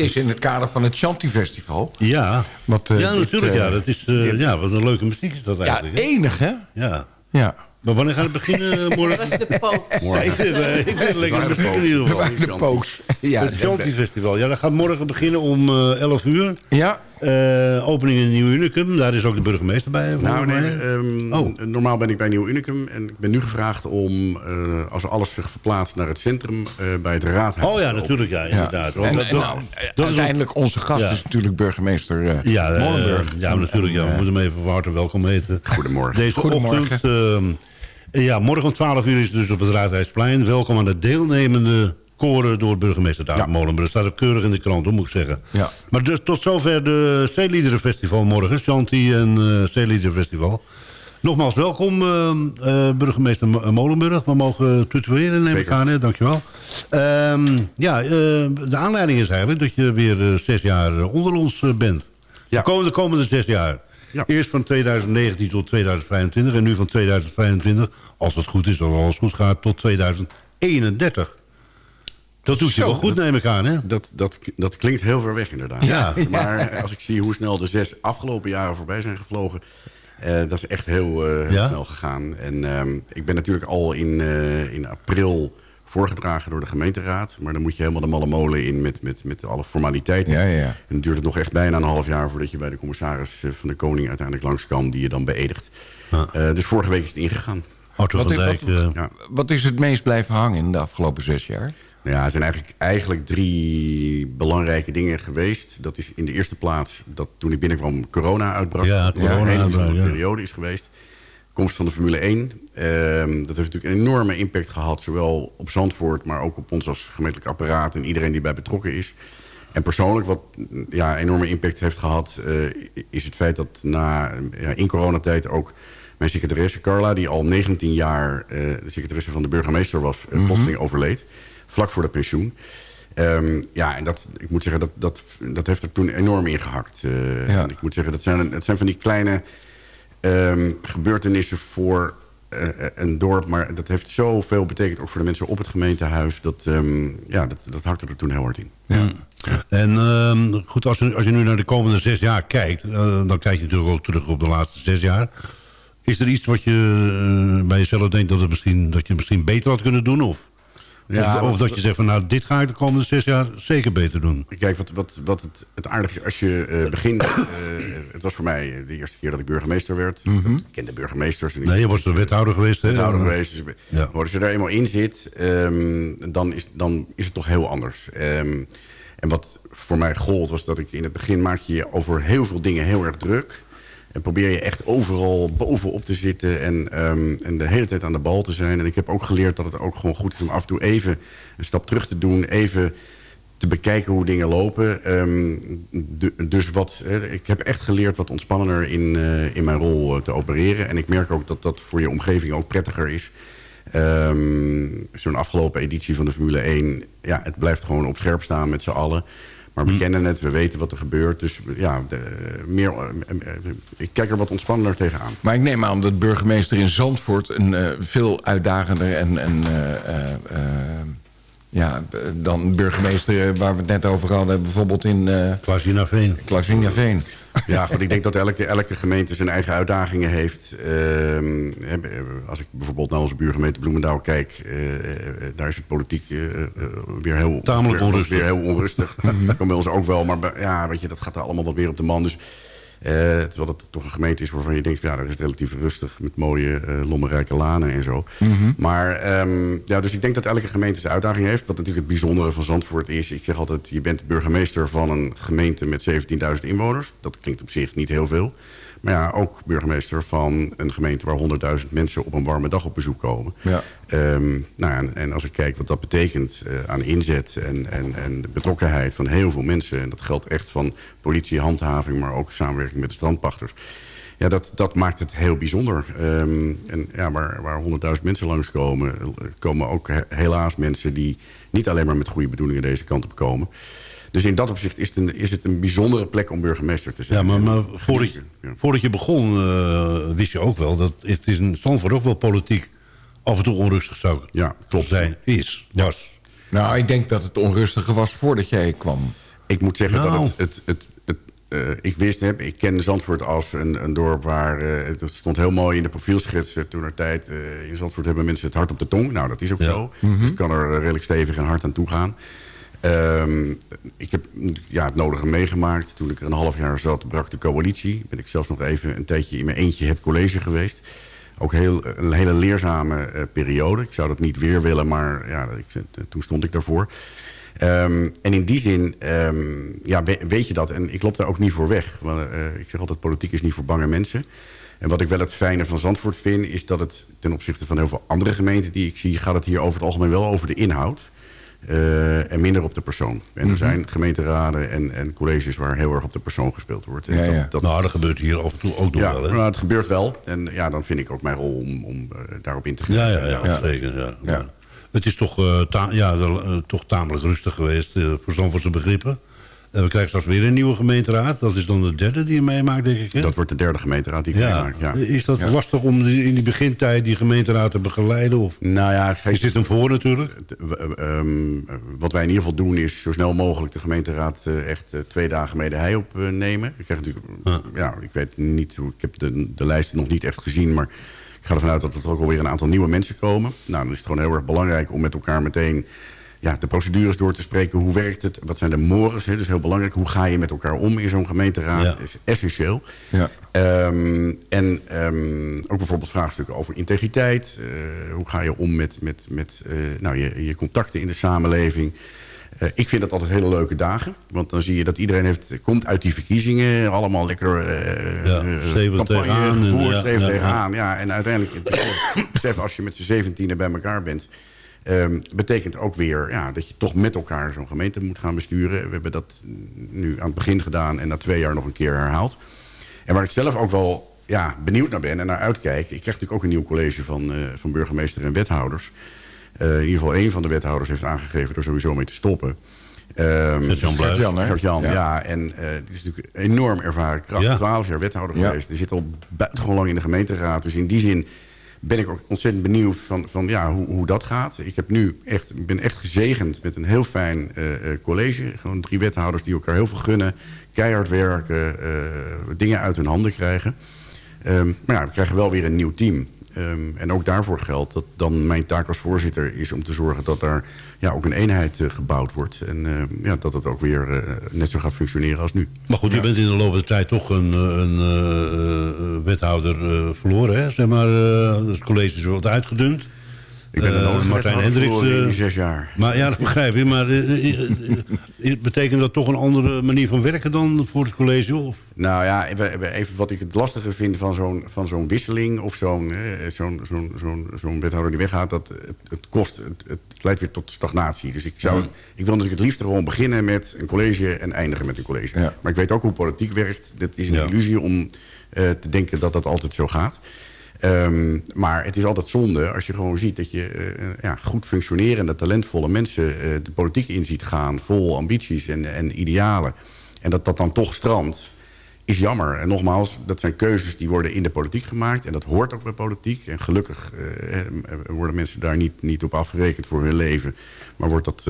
Is in het kader van het Chanty Festival. Ja, wat, uh, ja natuurlijk. ja, dat is, uh, ja, wat een leuke muziek is dat eigenlijk. Ja, enig hè? Ja. ja. Maar wanneer gaat het beginnen morgen? Dat was de pook. Morgen. Ik vind, uh, ik vind lekker muziek in ieder geval. De pooks. Ja, het Chanty Festival. Ja, dat gaat morgen beginnen om uh, 11 uur. Ja. Uh, opening in Nieuw Unicum, daar is ook de burgemeester bij. Nou nee, um, oh. normaal ben ik bij Nieuw Unicum en ik ben nu gevraagd om, uh, als alles zich verplaatst naar het centrum, uh, bij het raadhuis. Oh ja, natuurlijk, ja, inderdaad. Ja. En, dat, en, nou, dat uiteindelijk onze gast ja. is natuurlijk burgemeester ja, Molenburg. ja, natuurlijk, ja, we moeten hem even van harte welkom heten. Goedemorgen. Deze Goedemorgen. ochtend, ehm, ja, morgen om 12 uur is het dus op het Raadhuisplein. Welkom aan de deelnemende koren door burgemeester David ja. Molenburg. Dat staat ook keurig in de krant, moet ik zeggen. Ja. Maar dus tot zover de Zeeliederenfestival morgen. Shanti en uh, Zeeliederenfestival. Nogmaals welkom, uh, uh, burgemeester Molenburg. We mogen tutoeren, neem ik aan. Hè? Dankjewel. Um, ja, de aanleiding is eigenlijk dat je weer zes jaar onder ons bent. Ja. De komende, komende zes jaar. Ja. Eerst van 2019 tot 2025 en nu van 2025, als het goed is, als alles goed gaat, tot 2031. Dat doet je wel goed, dat, neem ik aan, hè? Dat, dat, dat klinkt heel ver weg, inderdaad. Ja. Maar als ik zie hoe snel de zes afgelopen jaren voorbij zijn gevlogen... Uh, dat is echt heel, uh, heel Ja? snel gegaan. En uh, ik ben natuurlijk al in, in april voorgedragen door de gemeenteraad. Maar dan moet je helemaal de malle molen in met, met, met alle formaliteiten. Ja, ja. En dan duurt het nog echt bijna een half jaar... voordat je bij de commissaris van de Koning uiteindelijk langs kan... die je dan beëdigt. Ja. dus vorige week is het ingegaan. Wat van is- Dijk. wat- eh, Ja. Wat is het meest blijven hangen in de afgelopen zes jaar? Nou ja, er zijn eigenlijk, eigenlijk drie belangrijke dingen geweest. Dat is in de eerste plaats dat toen ik binnenkwam corona uitbrak. Ja, corona een hele uitbrak, bijzondere ja. periode is geweest. Komst van de Formule 1. Ehm, dat heeft natuurlijk een enorme impact gehad. Zowel op Zandvoort, maar ook op ons als gemeentelijk apparaat. En iedereen die bij betrokken is. En persoonlijk, wat ja, enorme impact heeft gehad... eh, is het feit dat na, ja, in coronatijd ook mijn secretaresse Carla... die al 19 jaar eh, de secretaresse van de burgemeester was... eh, plotseling overleed. Vlak voor de pensioen. Ehm, ja, en dat, ik moet zeggen, dat, dat, dat heeft er toen enorm ingehakt. Uh, ja. Ik moet zeggen, dat zijn, het zijn van die kleine um, gebeurtenissen voor uh, een dorp. Maar dat heeft zoveel betekend, ook voor de mensen op het gemeentehuis. Dat, um, ja, dat, dat hakte er toen heel hard in. Ja. En goed, als je, als je nu naar de komende zes jaar kijkt... Uh, dan kijk je natuurlijk ook terug op de laatste zes jaar. Is er iets wat je bij jezelf denkt dat, het misschien, dat je misschien beter had kunnen doen? Of? Ja, of, dat je zegt van nou, dit ga ik de komende zes jaar zeker beter doen. Kijk, wat, wat, wat het, het aardige is, als je uh, begint... Uh, het was voor mij de eerste keer dat ik burgemeester werd. Mm -hmm. Ik kende burgemeesters. En nee, je was de wethouder geweest. Hè? Wethouder geweest. Dus, ja. Maar als je daar eenmaal in zit, um, dan, is, dan is het toch heel anders. Um, en wat voor mij gold was dat ik in het begin maak je over heel veel dingen heel erg druk... En probeer je echt overal bovenop te zitten en, um, en de hele tijd aan de bal te zijn. En ik heb ook geleerd dat het ook gewoon goed is om af en toe even een stap terug te doen. Even te bekijken hoe dingen lopen. De, dus wat, ik heb echt geleerd wat ontspannender in, uh, in mijn rol uh, te opereren. En ik merk ook dat dat voor je omgeving ook prettiger is. Um, Zo'n afgelopen editie van de Formule 1, ja, het blijft gewoon op scherp staan met z'n allen. Maar we hm. kennen het, we weten wat er gebeurt. Dus ja, de, meer, ik kijk er wat ontspannender tegenaan. Maar ik neem aan dat burgemeester in Zandvoort... een uh, veel uitdagender en... en uh, uh, ja, dan burgemeester waar we het net over hadden... bijvoorbeeld in... Uh, Klaasvinaveen. Ja, want ik denk dat elke, elke gemeente zijn eigen uitdagingen heeft. Uh, als ik bijvoorbeeld naar onze buurgemeente Bloemendaal kijk... Uh, daar is het politiek uh, weer heel Tamelijk onrustig. Weer heel onrustig. dat kan bij ons ook wel, maar ja, weet je, dat gaat er allemaal wel weer op de man. Dus terwijl het toch een gemeente is waarvan je denkt... ja, daar is het relatief rustig met mooie uh, lommerrijke lanen en zo. Mm -hmm. Maar um, ja, dus ik denk dat elke gemeente zijn uitdaging heeft. Wat natuurlijk het bijzondere van Zandvoort is... ik zeg altijd, je bent burgemeester van een gemeente met 17.000 inwoners. Dat klinkt op zich niet heel veel. Maar ja, ook burgemeester van een gemeente waar 100.000 mensen op een warme dag op bezoek komen. Ja. Um, nou, en, en, als ik kijk wat dat betekent uh, aan inzet en, en, en de betrokkenheid van heel veel mensen. En dat geldt echt van politie, handhaving, maar ook samenwerking met de strandpachters. Ja, dat, dat maakt het heel bijzonder. Um, en ja, waar, waar 100.000 mensen langskomen, komen ook helaas mensen die niet alleen maar met goede bedoelingen deze kant op komen. Dus in dat opzicht is het een, is het een bijzondere plek om burgemeester te zijn. Ja, maar, maar voordat, je, voordat je begon uh, wist je ook wel... dat het is in Stanford ook wel politiek af en toe onrustig zou ja, klopt. zijn. Is, was. Nou, ik denk dat het onrustiger was voordat jij kwam. Ik moet zeggen nou. dat het... het, het, het uh, ik wist, heb, ik ken Zandvoort als een, een dorp waar... Uh, het stond heel mooi in de profielschetsen toen er tijd... Uh, in Zandvoort hebben mensen het hart op de tong. Nou, dat is ook ja. zo. Mm -hmm. Dus het kan er redelijk stevig en hard aan toe gaan. Um, ik heb ja, het nodige meegemaakt. Toen ik er een half jaar zat, brak de coalitie. Ben ik zelfs nog even een tijdje in mijn eentje het college geweest. Ook heel, een hele leerzame uh, periode. Ik zou dat niet weer willen, maar ja, ik, toen stond ik daarvoor. Um, en in die zin um, ja, weet je dat. En ik loop daar ook niet voor weg. Want, uh, ik zeg altijd, politiek is niet voor bange mensen. En wat ik wel het fijne van Zandvoort vind... is dat het ten opzichte van heel veel andere gemeenten die ik zie... gaat het hier over het algemeen wel over de inhoud... Uh, en minder op de persoon. En er mm -hmm. zijn gemeenteraden en, en colleges waar heel erg op de persoon gespeeld wordt. Ja. Dat, dat, nou, dat gebeurt hier af en toe ook nog ja, wel. Hè? Nou, het gebeurt wel. En ja, dan vind ik ook mijn rol om, om uh, daarop in te gaan. Ja, ja, ja, ja. zeker. Ja. Ja. Het is toch, uh, ta ja, toch tamelijk rustig geweest voor Zandvoortse begrippen. En we krijgen straks weer een nieuwe gemeenteraad. Dat is dan de derde die je meemaakt, denk ik. Hè? Dat wordt de derde gemeenteraad die ik ja. meemaak, ja. Is dat ja. lastig om in die begintijd die gemeenteraad te begeleiden? Of? Nou ja, geef... Is dit een voor natuurlijk? Um, wat wij in ieder geval doen is zo snel mogelijk de gemeenteraad uh, echt uh, twee dagen mee de hei opnemen. ik krijg natuurlijk, ja, ik weet niet ik heb de, de lijsten nog niet echt gezien, maar ik ga ervan uit dat er ook alweer een aantal nieuwe mensen komen. Nou, dan is het gewoon heel erg belangrijk om met elkaar meteen ja, de procedures door te spreken. Hoe werkt het? Wat zijn de mores? Hè? Dus heel belangrijk. Hoe ga je met elkaar om in zo'n gemeenteraad? Ja. is essentieel. Ja. Um, en um, ook bijvoorbeeld vraagstukken over integriteit. Uh, hoe ga je om met, met, met uh, nou, je, je contacten in de samenleving? Uh, ik vind dat altijd hele leuke dagen. Want dan zie je dat iedereen heeft, komt uit die verkiezingen. Allemaal lekker uh, ja, campagne gevoerd, streven ja, tegenaan. Ja. en uiteindelijk, het besef als je met z'n zeventienen bij elkaar bent... Um, betekent ook weer ja, dat je toch met elkaar zo'n gemeente moet gaan besturen. We hebben dat nu aan het begin gedaan en na twee jaar nog een keer herhaald. En waar ik zelf ook wel ja, benieuwd naar ben en naar uitkijk... ik krijg natuurlijk ook een nieuw college van, uh, van burgemeester en wethouders... in ieder geval één van de wethouders heeft aangegeven er sowieso mee te stoppen. Um, Jan Bluis. Jan, ja. ja. En uh, het is natuurlijk enorm ervaren kracht. Ja. 12 jaar wethouder geweest. Er zit al buitengewoon lang in de gemeenteraad. Dus in die zin ben ik ook ontzettend benieuwd van, van ja, hoe, hoe dat gaat. Ik heb nu echt, ben echt gezegend met een heel fijn uh, college. Gewoon drie wethouders die elkaar heel veel gunnen. Keihard werken, uh, dingen uit hun handen krijgen. Um, maar ja, we krijgen wel weer een nieuw team. Um, en ook daarvoor geldt dat dan mijn taak als voorzitter is om te zorgen dat daar ja, ook een eenheid uh, gebouwd wordt. En uh, ja, dat het ook weer uh, net zo gaat functioneren als nu. Maar goed, je bent in de loop der tijd toch een, een wethouder verloren. Hè? Zeg maar, het college is wat uitgedund. Ik ben uh, Martijn Hendricks. Uh, zes jaar. Maar ja, dat begrijp je. Maar uh, betekent dat toch een andere manier van werken dan voor het college? Of? Nou ja, even wat ik het lastige vind van zo'n van zo'n wisseling... of zo'n zo'n zo'n zo'n zo'n wethouder die weggaat... dat het, het kost, het, het, leidt weer tot stagnatie. Dus ik, zou, ik wil natuurlijk het liefst gewoon beginnen met een college... en eindigen met een college. Ja. Maar ik weet ook hoe politiek werkt. Het is een ja. illusie om te denken dat dat altijd zo gaat. Um, maar het is altijd zonde als je gewoon ziet dat je uh, ja, goed functionerende, talentvolle mensen uh, de politiek in ziet gaan, vol ambities en, en idealen. En dat dat dan toch strandt, is jammer. En nogmaals, dat zijn keuzes die worden in de politiek gemaakt. En dat hoort ook bij politiek. En gelukkig worden mensen daar niet, niet op afgerekend voor hun leven. Maar wordt dat,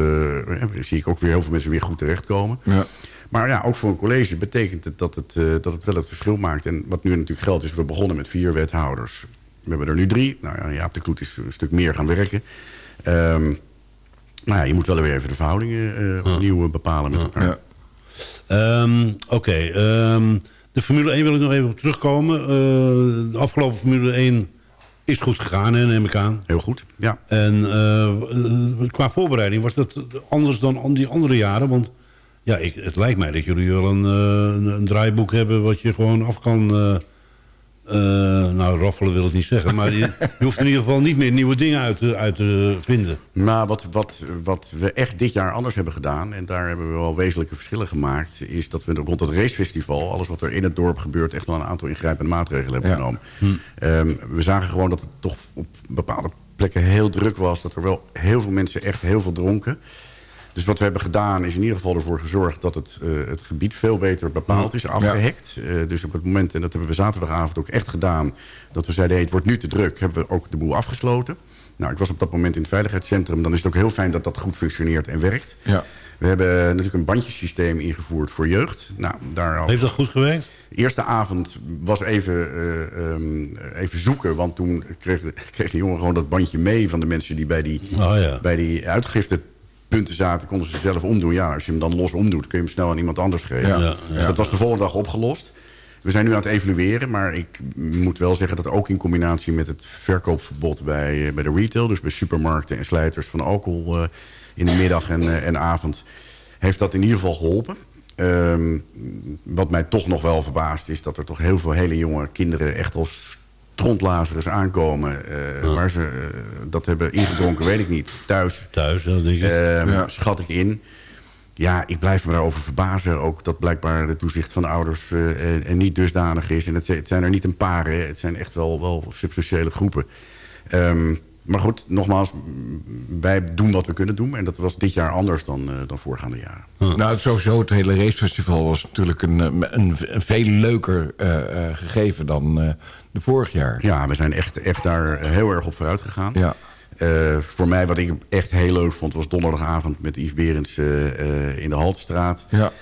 zie ik ook weer heel veel mensen weer goed terechtkomen. Ja. Maar ja, ook voor een college betekent het dat het, uh, dat het wel het verschil maakt. En wat nu natuurlijk geldt is, we begonnen met vier wethouders. We hebben er nu drie. Nou ja, Jaap de Kloet is een stuk meer gaan werken. Um, nou ja, je moet wel weer even de verhoudingen uh, opnieuw bepalen met elkaar. Ja. Um, Oké, okay. um, de Formule 1 wil ik nog even op terugkomen. Uh, de afgelopen Formule 1 is goed gegaan, hè, neem ik aan. Heel goed, ja. En qua voorbereiding was dat anders dan die andere jaren? Want ja, ik, het lijkt mij dat jullie wel een, uh, een draaiboek hebben... wat je gewoon af kan... Uh, uh, nou, roffelen wil ik niet zeggen. Maar je, je, hoeft in ieder geval niet meer nieuwe dingen uit te, uit te vinden. Maar wat, wat, wat we echt dit jaar anders hebben gedaan... en daar hebben we wel wezenlijke verschillen gemaakt... is dat we rond het racefestival... alles wat er in het dorp gebeurt... echt wel een aantal ingrijpende maatregelen hebben ja. genomen. Hm. Um, we zagen gewoon dat het toch op bepaalde plekken heel druk was. Dat er wel heel veel mensen echt heel veel dronken... Dus wat we hebben gedaan is in ieder geval ervoor gezorgd... dat het, uh, het gebied veel beter bepaald is, afgehekt. Ja. Uh, dus op het moment, en dat hebben we zaterdagavond ook echt gedaan... dat we zeiden, hey, het wordt nu te druk, hebben we ook de boel afgesloten. Nou, ik was op dat moment in het veiligheidscentrum. Dan is het ook heel fijn dat dat goed functioneert en werkt. Ja. We hebben natuurlijk een bandjesysteem ingevoerd voor jeugd. Nou, daar al... Heeft dat goed gewerkt? De eerste avond was even, uh, um, even zoeken. Want toen kreeg, kreeg een jongen gewoon dat bandje mee... van de mensen die bij die, oh, ja. bij die uitgifte punten zaten, konden ze zelf omdoen. Ja, als je hem dan los omdoet, kun je hem snel aan iemand anders geven. Ja, ja. Dat was de volgende dag opgelost. We zijn nu aan het evalueren, maar ik moet wel zeggen dat ook in combinatie met het verkoopverbod bij, eh, bij de retail, dus bij supermarkten en slijters van alcohol uh, in de middag en, uh, en avond, heeft dat in ieder geval geholpen. Um, wat mij toch nog wel verbaast is dat er toch heel veel hele jonge kinderen echt als strontlazers aankomen. Uh, ja. Waar ze uh, dat hebben ingedronken, weet ik niet. Thuis. Thuis, dat denk ik. Uh, ja. Schat ik in. Ja, ik blijf me daarover verbazen. Ook dat blijkbaar de toezicht van de ouders en niet dusdanig is. En het, het, zijn er niet een paar. Hè. Het zijn echt wel, wel substantiële groepen. Um, maar goed, nogmaals, wij doen wat we kunnen doen. En dat was dit jaar anders dan, uh, dan voorgaande jaren. Huh. Nou, sowieso het hele racefestival was natuurlijk een, een, een veel leuker uh, uh, gegeven dan de vorig jaar. Ja, we zijn echt, echt daar heel erg op vooruit gegaan. Ja. Uh, voor mij, wat ik echt heel leuk vond, was donderdagavond met Yves Berends uh, uh, in de Haltestraat. Ja.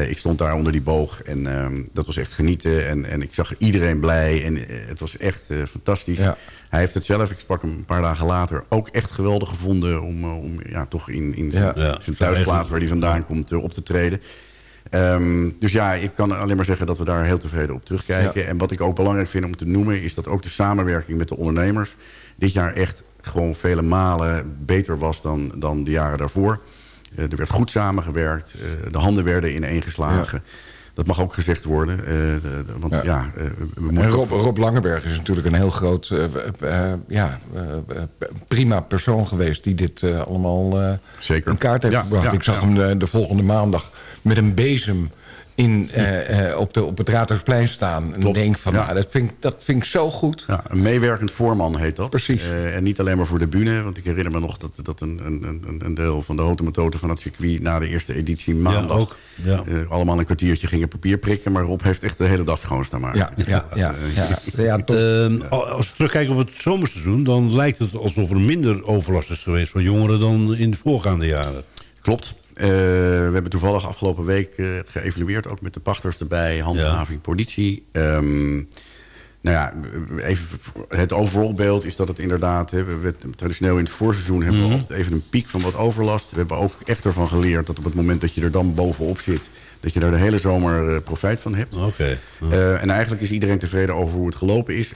ik stond daar onder die boog en ehm, dat was echt genieten. En, en ik zag iedereen blij en het was echt fantastisch. Ja. Hij heeft het zelf, ik sprak hem een paar dagen later, ook echt geweldig gevonden... om, om ja, toch in, in ja. zijn, thuisplaats waar hij vandaan komt op te treden. Um, dus ja, ik kan alleen maar zeggen dat we daar heel tevreden op terugkijken. En wat ik ook belangrijk vind om te noemen... is dat ook de samenwerking met de ondernemers... dit jaar echt gewoon vele malen beter was dan, dan de jaren daarvoor. Uh, er werd goed samengewerkt. Uh, de handen werden ineengeslagen. Ja. Dat mag ook gezegd worden. De, de, want, ja. ja we en Rob, Rob, Langenberg is natuurlijk een heel groot... ja, prima persoon geweest... die dit allemaal Zeker. in kaart heeft gebracht. Ik zag hem de, de, volgende maandag met een bezem in, uh, op, de, op het Raadhuisplein staan. En denk van, nou, dat, vind ik, dat vind ik zo goed. Ja, een meewerkend voorman heet dat. Precies. Uh, en niet alleen maar voor de bühne. Want ik herinner me nog dat, dat een, een, een deel van de houten van het circuit... na de eerste editie maandag... Ja, ook. Ja. Uh, allemaal een kwartiertje gingen papier prikken. Maar Rob heeft echt de hele dag schoon staan maken. Ja, ja, ja. ja, ja. Ehm, als we terugkijken op het zomerseizoen... dan lijkt het alsof er minder overlast is geweest van jongeren... dan in de voorgaande jaren. Klopt. Uh, we hebben toevallig afgelopen week uh, geëvalueerd... ook met de pachters erbij, handhaving, politie. Um, nou ja, even het overall beeld is dat het inderdaad... Hè, we, traditioneel in het voorseizoen hebben we mhm. altijd even een piek van wat overlast. We hebben ook echt ervan geleerd dat op het moment dat je er dan bovenop zit... dat je daar de hele zomer uh, profijt van hebt. Oké. en eigenlijk is iedereen tevreden over hoe het gelopen is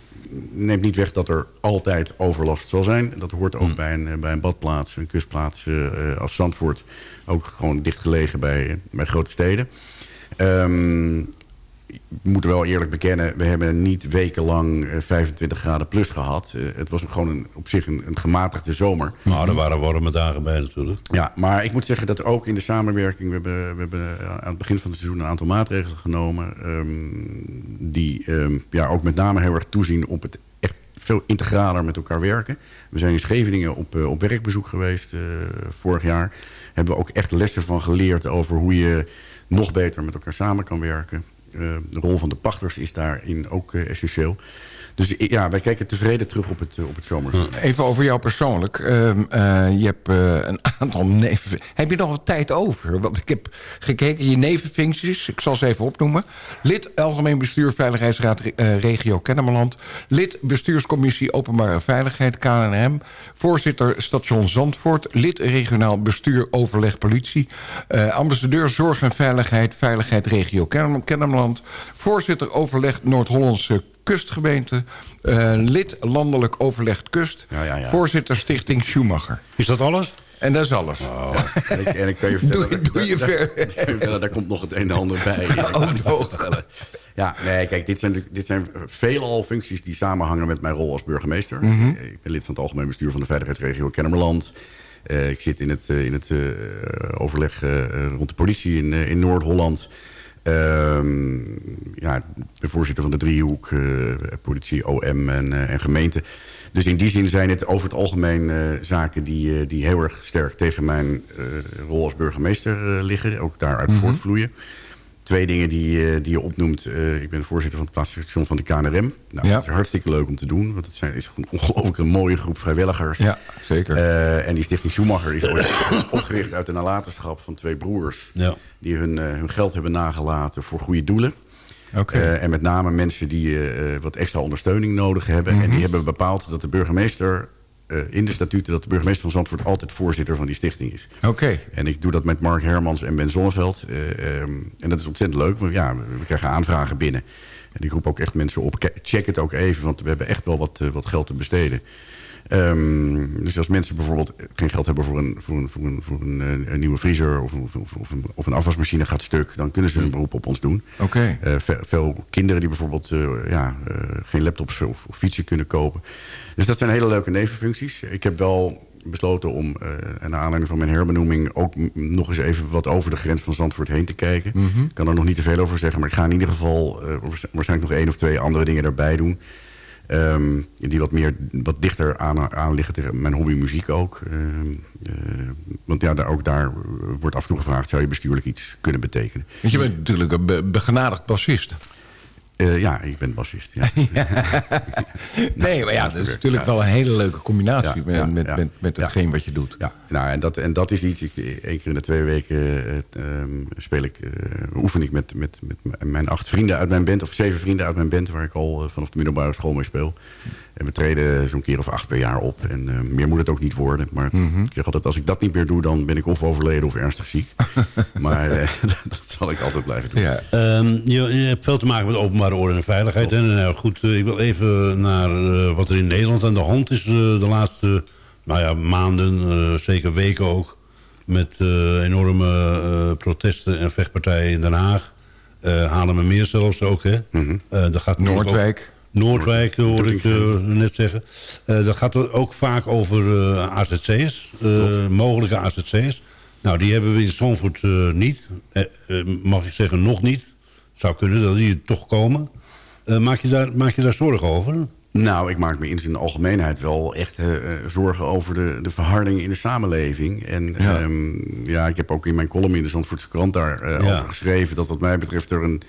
neemt niet weg dat er altijd overlast zal zijn. Dat hoort ook mm. bij, een, bij een badplaats, een kustplaats uh, als Zandvoort. Ook gewoon dichtgelegen bij, bij grote steden. Um, we moeten wel eerlijk bekennen, we hebben niet wekenlang 25 eh, graden plus gehad. Uh, het was gewoon een, op zich een, een, gematigde zomer. Nou, er waren warme dagen bij natuurlijk. Ja, maar ik moet zeggen dat ook in de samenwerking... we hebben, we hebben aan het begin van het seizoen een aantal maatregelen genomen... Um, die um, ja, ook met name heel erg toezien op het echt veel integraler met elkaar werken. We zijn in Scheveningen op, op werkbezoek geweest vorig jaar. Hebben we ook echt lessen van geleerd over hoe je nog beter met elkaar samen kan werken. Eh, de rol van de pachters is daarin ook eh, essentieel. Dus ja, wij kijken tevreden terug op het, eh, op het zomer. Even over jou persoonlijk. Uh, je hebt een aantal neven... Heb je nog wat tijd over? Want ik heb gekeken, je nevenfuncties, ik zal ze even opnoemen. Lid Algemeen Bestuur Veiligheidsraad Regio Kennemerland. Lid Bestuurscommissie Openbare Veiligheid KNRM. Voorzitter Station Zandvoort. Lid Regionaal Bestuur Overleg Politie. ambassadeur Zorg en Veiligheid Veiligheid Regio Kennemerland. Voorzitter Overleg Noord-Hollandse kustgemeente. Uh, lid landelijk overleg kust. Ja, ja, ja. Voorzitter stichting Schumacher. Is dat alles? En dat is alles. Oh. en, ik, en, ik, kan je vertellen... doe, doe je daar, ver. daar komt nog het een en ander bij. oh, ja, nee, kijk, dit zijn, dit zijn veelal functies die samenhangen met mijn rol als burgemeester. Mm -hmm. Ik ben lid van het algemeen bestuur van de veiligheidsregio Kennemerland. Uh, ik zit in het, in het uh, overleg rond de politie in, in Noord-Holland. Ehm, ja, de voorzitter van de driehoek, uh, politie, OM en, uh, en gemeente. Dus in die zin zijn het over het algemeen uh, zaken die, die heel erg sterk tegen mijn rol als burgemeester liggen. Ook daaruit mm -hmm. voortvloeien. Twee dingen die, die je opnoemt. ik ben voorzitter van het plaatselijk station van de KNRM. Nou, ja. Dat is hartstikke leuk om te doen. Want het zijn, is een ongelooflijk een mooie groep vrijwilligers. Ja, zeker. en die stichting Schumacher is opgericht uit de nalatenschap van twee broers. Ja die hun, uh, hun geld hebben nagelaten voor goede doelen. Okay. Uh, en met name mensen die uh, wat extra ondersteuning nodig hebben. Mm -hmm. En die hebben bepaald dat de burgemeester... in de statuten dat de burgemeester van Zandvoort... altijd voorzitter van die stichting is. Oké. En ik doe dat met Mark Hermans en Ben Zonneveld. Um, en dat is ontzettend leuk. Want ja, we krijgen aanvragen binnen. En ik roep ook echt mensen op. Check het ook even, want we hebben echt wel wat, wat geld te besteden. Um, dus als mensen bijvoorbeeld geen geld hebben voor een, voor een, voor een, voor een, eh, een nieuwe vriezer of, of, of, een, of, een, afwasmachine gaat stuk, dan kunnen ze een beroep op ons doen. Oké. Okay. Uh, veel kinderen die bijvoorbeeld uh, ja, uh, geen laptops of, fietsen kunnen kopen. Dus dat zijn hele leuke nevenfuncties. Ik heb wel besloten om, uh, naar aanleiding van mijn herbenoeming... ook nog eens even wat over de grens van Zandvoort heen te kijken. Mm -hmm. Ik kan er nog niet te veel over zeggen... maar ik ga in ieder geval waarschijnlijk nog één of twee andere dingen erbij doen... Um, die wat, meer, wat dichter aan, aan liggen tegen mijn hobby muziek ook. Uh, uh, want ja, daar, ook daar wordt af en toe gevraagd... zou je bestuurlijk iets kunnen betekenen? Want je bent natuurlijk een be begenadigd bassist. Uh, ja, ik ben bassist. Ja. nee, maar ja, dat is natuurlijk wel een hele leuke combinatie met, met, met, met hetgeen wat je doet. Ja, nou, en, dat, en dat is iets. Ik, één keer in de twee weken uh, speel ik, uh, oefen ik met, met, met mijn acht vrienden uit mijn band, of zeven vrienden uit mijn band, waar ik al vanaf de middelbare school mee speel. En we treden zo'n keer of acht per jaar op. En uh, meer moet het ook niet worden. Maar mm -hmm. ik zeg altijd, als ik dat niet meer doe... dan ben ik of overleden of ernstig ziek. maar uh, dat zal ik altijd blijven doen. Ja. Um, je, je, hebt veel te maken met openbare orde en veiligheid. En nou, goed, uh, ik wil even naar wat er in Nederland aan de hand is... de laatste nou ja, maanden, zeker weken ook... met enorme protesten en vechtpartijen in Den Haag. Halen meer zelfs ook, hè? Mm -hmm. gaat Noordwijk. Noordwijk, hoor ik uh, net zeggen. Uh, dat gaat ook vaak over uh, AZC's, mogelijke AZC's. Nou, die hebben we in Stamford niet. mag ik zeggen, nog niet. zou kunnen dat die toch komen. maak, je daar, maak je daar zorgen over? Nou, ik maak me in zijn algemeenheid wel echt uh, zorgen over de, de verharding in de samenleving. En ja. Ehm, ja. ik heb ook in mijn column in de Zandvoortse krant daar uh, over geschreven... dat wat mij betreft er een,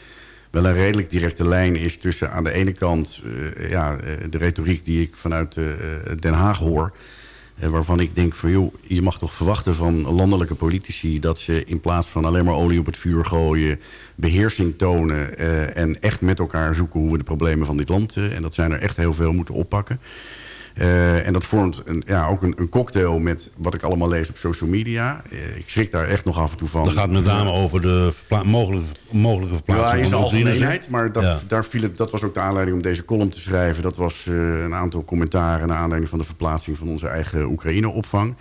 wel een redelijk directe lijn is tussen aan de ene kant... Uh, ja, de retoriek die ik vanuit Den Haag hoor... Eh, waarvan ik denk van joh, je mag toch verwachten van landelijke politici... dat ze in plaats van alleen maar olie op het vuur gooien... beheersing tonen en echt met elkaar zoeken hoe we de problemen van dit land... En dat zijn er echt heel veel moeten oppakken. Uh, en dat vormt een, ja, ook een, een, cocktail met wat ik allemaal lees op social media. Uh, ik schrik daar echt nog af en toe van. Dat gaat met name over de mogelijke, mogelijke verplaatsing. Ja, in de algemeenheid. Maar dat, ja. daar viel het, dat was ook de aanleiding om deze column te schrijven. Dat was uh, een aantal commentaren naar aanleiding van de verplaatsing van onze eigen Oekraïne-opvang.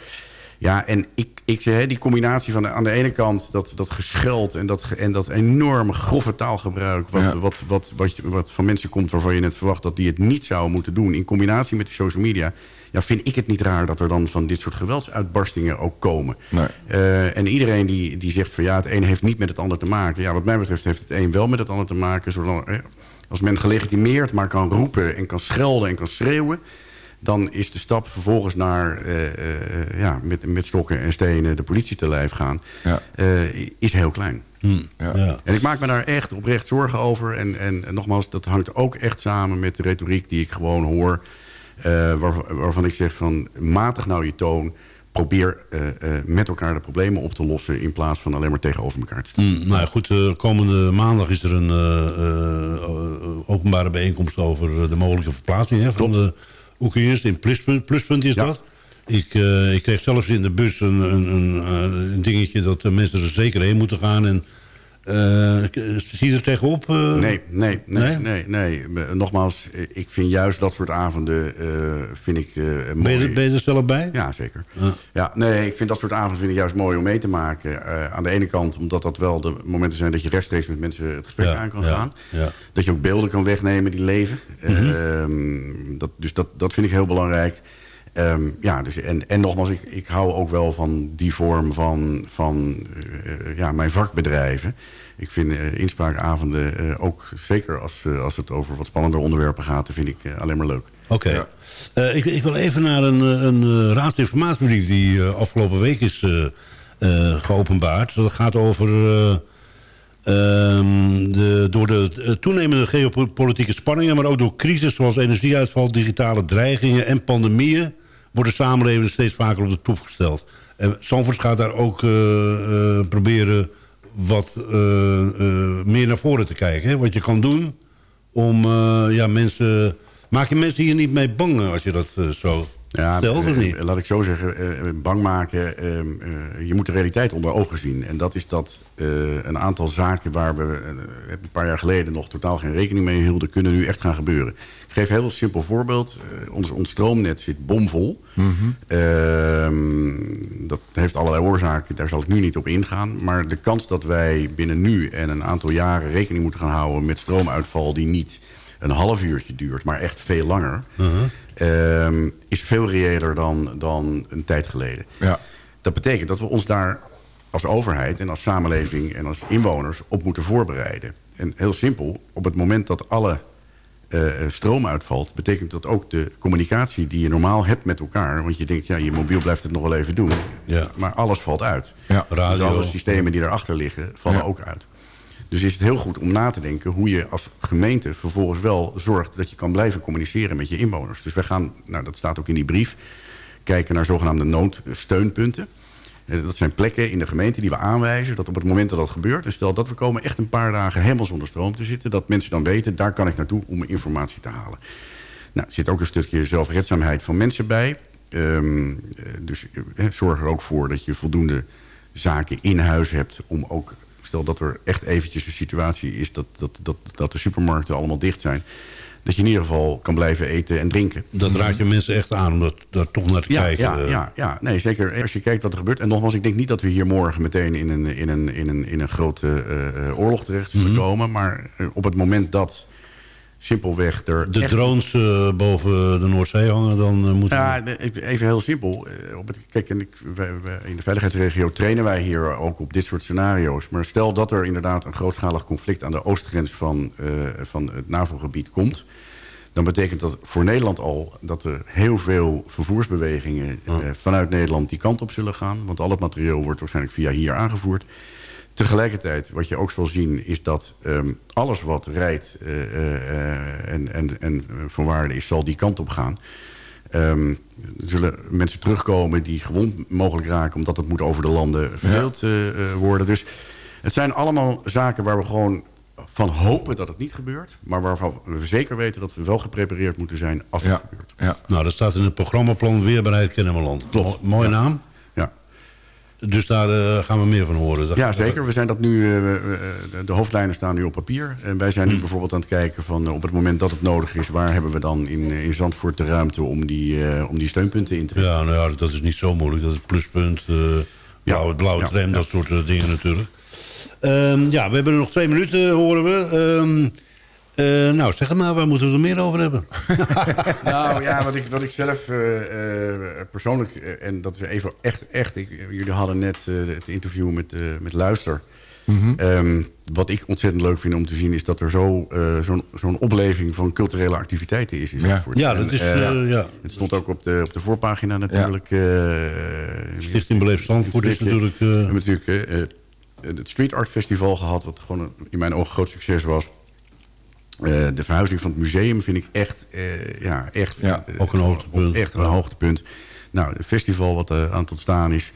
Ja, en ik, ik zeg, die combinatie van de, aan de ene kant dat, dat gescheld en dat, en dat enorme grove taalgebruik... Wat, ja. wat, wat, wat, wat, van mensen komt waarvan je net verwacht dat die het niet zouden moeten doen... in combinatie met die social media, ja, vind ik het niet raar... dat er dan van dit soort geweldsuitbarstingen ook komen. Nee. Uh, en iedereen die, die zegt van ja, het een heeft niet met het ander te maken... ja, wat mij betreft heeft het een wel met het ander te maken... Eh, als men gelegitimeerd maar kan roepen en kan schelden en kan schreeuwen dan is de stap vervolgens naar uh, uh, ja, met, met stokken en stenen de politie te lijf gaan, ja. uh, is heel klein. Hmm. Ja. En ik maak me daar echt oprecht zorgen over. En, en, en, nogmaals, dat hangt ook echt samen met de retoriek die ik gewoon hoor. Waar, waarvan ik zeg van matig nou je toon. Probeer met elkaar de problemen op te lossen... in plaats van alleen maar tegenover elkaar te staan. Hmm, nou ja, goed, komende maandag is er een openbare bijeenkomst... over de mogelijke verplaatsing hè, van de Oekraïners in pluspunt, pluspunt is dat. Ik, uh, ik kreeg zelfs in de bus een, een, een, eh, een dingetje dat de mensen er zeker heen moeten gaan. En zie je er tegenop? Uh, nee, nee, nee, nee, nee, Nogmaals, ik vind juist dat soort avonden vind ik mooi. Ben je, er zelf bij? Ja, zeker. Ja. ja. nee, ik vind dat soort avonden vind ik juist mooi om mee te maken. aan de ene kant omdat dat wel de momenten zijn dat je rechtstreeks met mensen het gesprek aan kan gaan. Ja. Dat je ook beelden kan wegnemen die leven. Mhm. -hmm. dat, dus dat, dat vind ik heel belangrijk. Um, ja, dus en, en nogmaals, ik, ik hou ook wel van die vorm van, van uh, ja, mijn vakbedrijven. Ik vind uh, inspraakavonden uh, ook, zeker als, als het over wat spannender onderwerpen gaat... vind ik alleen maar leuk. Oké. Okay. ik, ik, wil even naar een, een raadsinformatiebrief die afgelopen week is geopenbaard. Dat gaat over... Um, de, door de toenemende geopolitieke spanningen... maar ook door crisis zoals energieuitval, digitale dreigingen en pandemieën... wordt de samenleving steeds vaker op de proef gesteld. En Zandvoort gaat daar ook uh, uh, proberen wat uh, meer naar voren te kijken. Hè? Wat je kan doen om ja, mensen... Maak je mensen hier niet mee bang als je dat zo ja, stelt, of niet? Laat ik zo zeggen, bang maken. Ehm, je moet de realiteit onder ogen zien. En dat is dat een aantal zaken waar we een paar jaar geleden... nog totaal geen rekening mee hielden... kunnen nu echt gaan gebeuren. Ik geef een heel simpel voorbeeld. Uh, ons, ons stroomnet zit bomvol. Mm -hmm. uh, dat heeft allerlei oorzaken, daar zal ik nu niet op ingaan. Maar de kans dat wij binnen nu en een aantal jaren rekening moeten gaan houden... met stroomuitval die niet een half uurtje duurt, maar echt veel langer... -huh. uh, is veel reëler dan, dan een tijd geleden. Ja. Dat betekent dat we ons daar als overheid en als samenleving en als inwoners op moeten voorbereiden. En heel simpel, op het moment dat alle uh, stroom uitvalt... betekent dat ook de communicatie die je normaal hebt met elkaar... want je denkt, ja, je mobiel blijft het nog wel even doen... Ja. maar alles valt uit. Ja, radio. Dus alle systemen die erachter liggen, vallen Ja. ook uit. Dus is het heel goed om na te denken hoe je als gemeente vervolgens wel zorgt... dat je kan blijven communiceren met je inwoners. Dus wij gaan, nou, dat staat ook in die brief... kijken naar zogenaamde noodsteunpunten... Eh, Dat zijn plekken in de gemeente die we aanwijzen... dat op het moment dat dat gebeurt... en stel dat we komen echt een paar dagen helemaal zonder stroom te zitten... dat mensen dan weten, daar kan ik naartoe om informatie te halen. Nou, er zit ook een stukje zelfredzaamheid van mensen bij. Um, dus eh, zorg er ook voor dat je voldoende zaken in huis hebt... om ook, stel dat er echt eventjes een situatie is... dat, dat, dat, dat de supermarkten allemaal dicht zijn dat je in ieder geval kan blijven eten en drinken. Dat raakt je mensen echt aan om dat, daar toch naar te ja, kijken. Ja, ja, ja, nee, zeker als je kijkt wat er gebeurt. En nogmaals, ik denk niet dat we hier morgen meteen in een, in een, in een, in een grote uh, oorlog terecht zullen Mhm. komen. Maar op het moment dat simpelweg... Er de drones boven de Noordzee hangen, dan moeten Ja, even heel simpel. op het, kijk, en ik, in de veiligheidsregio trainen wij hier ook op dit soort scenario's. Maar stel dat er inderdaad een grootschalig conflict... aan de oostgrens van, van het NAVO-gebied komt dan betekent dat voor Nederland al dat er heel veel vervoersbewegingen eh, vanuit Nederland die kant op zullen gaan. Want al het materieel wordt waarschijnlijk via hier aangevoerd. Tegelijkertijd, wat je ook zal zien, is dat ehm, alles wat rijdt uh, uh, en, en, en is, zal die kant op gaan. Um, er zullen mensen terugkomen die gewond mogelijk raken... omdat het moet over de landen verdeeld ja. worden. Dus het zijn allemaal zaken waar we gewoon van hopen dat het niet gebeurt. Maar waarvan we zeker weten dat we wel geprepareerd moeten zijn als het gebeurt. Ja. Nou, dat staat in het programmaplan Weerbaarheid Kennemerland. Klopt. Mooie naam. Dus daar uh, gaan we meer van horen. ja, zeker. We zijn dat nu, uh, de hoofdlijnen staan nu op papier. En wij zijn nu bijvoorbeeld aan het kijken van op het moment dat het nodig is... waar hebben we dan in, in Zandvoort de ruimte om die, om die steunpunten in te richten. Ja, nou ja, dat is niet zo moeilijk. Dat is pluspunt, blauwe, ja. blauwe tram, dat soort dingen natuurlijk. Um, ja, we hebben er nog twee minuten, horen we. Um, uh, nou, zeg maar, waar moeten we er meer over hebben? nou ja, wat ik, wat ik zelf uh, uh, persoonlijk... en dat is even echt... echt ik, jullie hadden net het interview met, met Luister. Mm -hmm. um, wat ik ontzettend leuk vind om te zien... is dat er zo'n zo zo'n opleving van culturele activiteiten is. In ja. ja, dat is... ja. Het stond ook op de, op de voorpagina natuurlijk. Ja. Stichting Beleef Zandvoort is natuurlijk... natuurlijk het Street Art Festival gehad... wat gewoon in mijn ogen groot succes was. Uh, de verhuizing van het museum vind ik echt, uh, ja, echt, ja, ook een hoogtepunt. Echt een hoogtepunt. Nou, het festival wat aan het ontstaan is.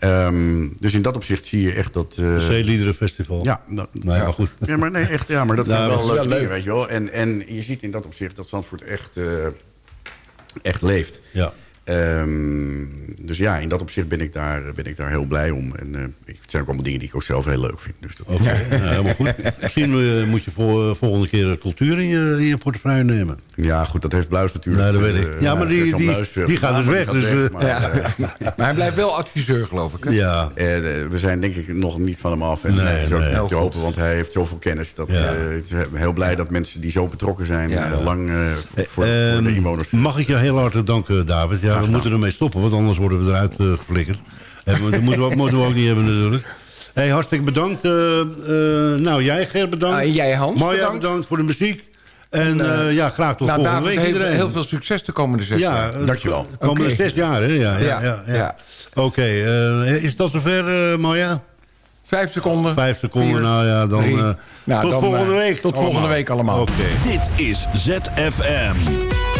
Um, dus in dat opzicht zie je echt dat... Uh, Zeeliederenfestival. Ja, dat, nee, ja, maar goed. Ja, maar nee, echt, ja, maar dat nou, is wel leuk, leuk. weet je wel. En, en je ziet in dat opzicht dat Zandvoort echt, echt leeft. Ja. Um, dus ja, in dat opzicht ben ik daar, ben ik daar heel blij om. En uh, het zijn ook allemaal dingen die ik ook zelf heel leuk vind. Dus dat okay. ja. ja, helemaal goed. Misschien uh, moet je voor, uh, volgende keer cultuur in je, in je portefeuille nemen. Ja, goed, dat heeft Bluis natuurlijk. Nee, dat weet ik. ja, maar die, die, Bluis, die gaat dus weg. Dus, weg maar, ja. maar hij blijft wel adviseur, geloof ik. Hè? Ja. we zijn denk ik nog niet van hem af. En nee, is ook nee, te hopen, want hij heeft zoveel kennis. Dat, ja. ik ben heel blij dat mensen die zo betrokken zijn... lang voor, voor de ehm, inwoners... Mag ik je heel hartelijk danken, David. Ja, we moeten ermee stoppen want anders worden we eruit uh, geflikkerd. dat moeten we, moeten we ook niet hebben natuurlijk. Hey, hartstikke bedankt. Uh, uh, nou, jij Ger bedankt. Uh, jij Hans Marja bedankt. bedankt voor de muziek. En ja, graag tot nou, volgende week heel, iedereen. Heel veel succes de komende zes ja, jaar. Dankjewel. De komende okay. zes jaar, hè? Ja, ja, ja. ja, ja. Oké, okay, is dat zover, Marja? Vijf seconden. Vijf seconden, Vier, nou ja, dan... nou, tot dan, volgende week. Tot allemaal. volgende week allemaal. Okay. Dit is ZFM.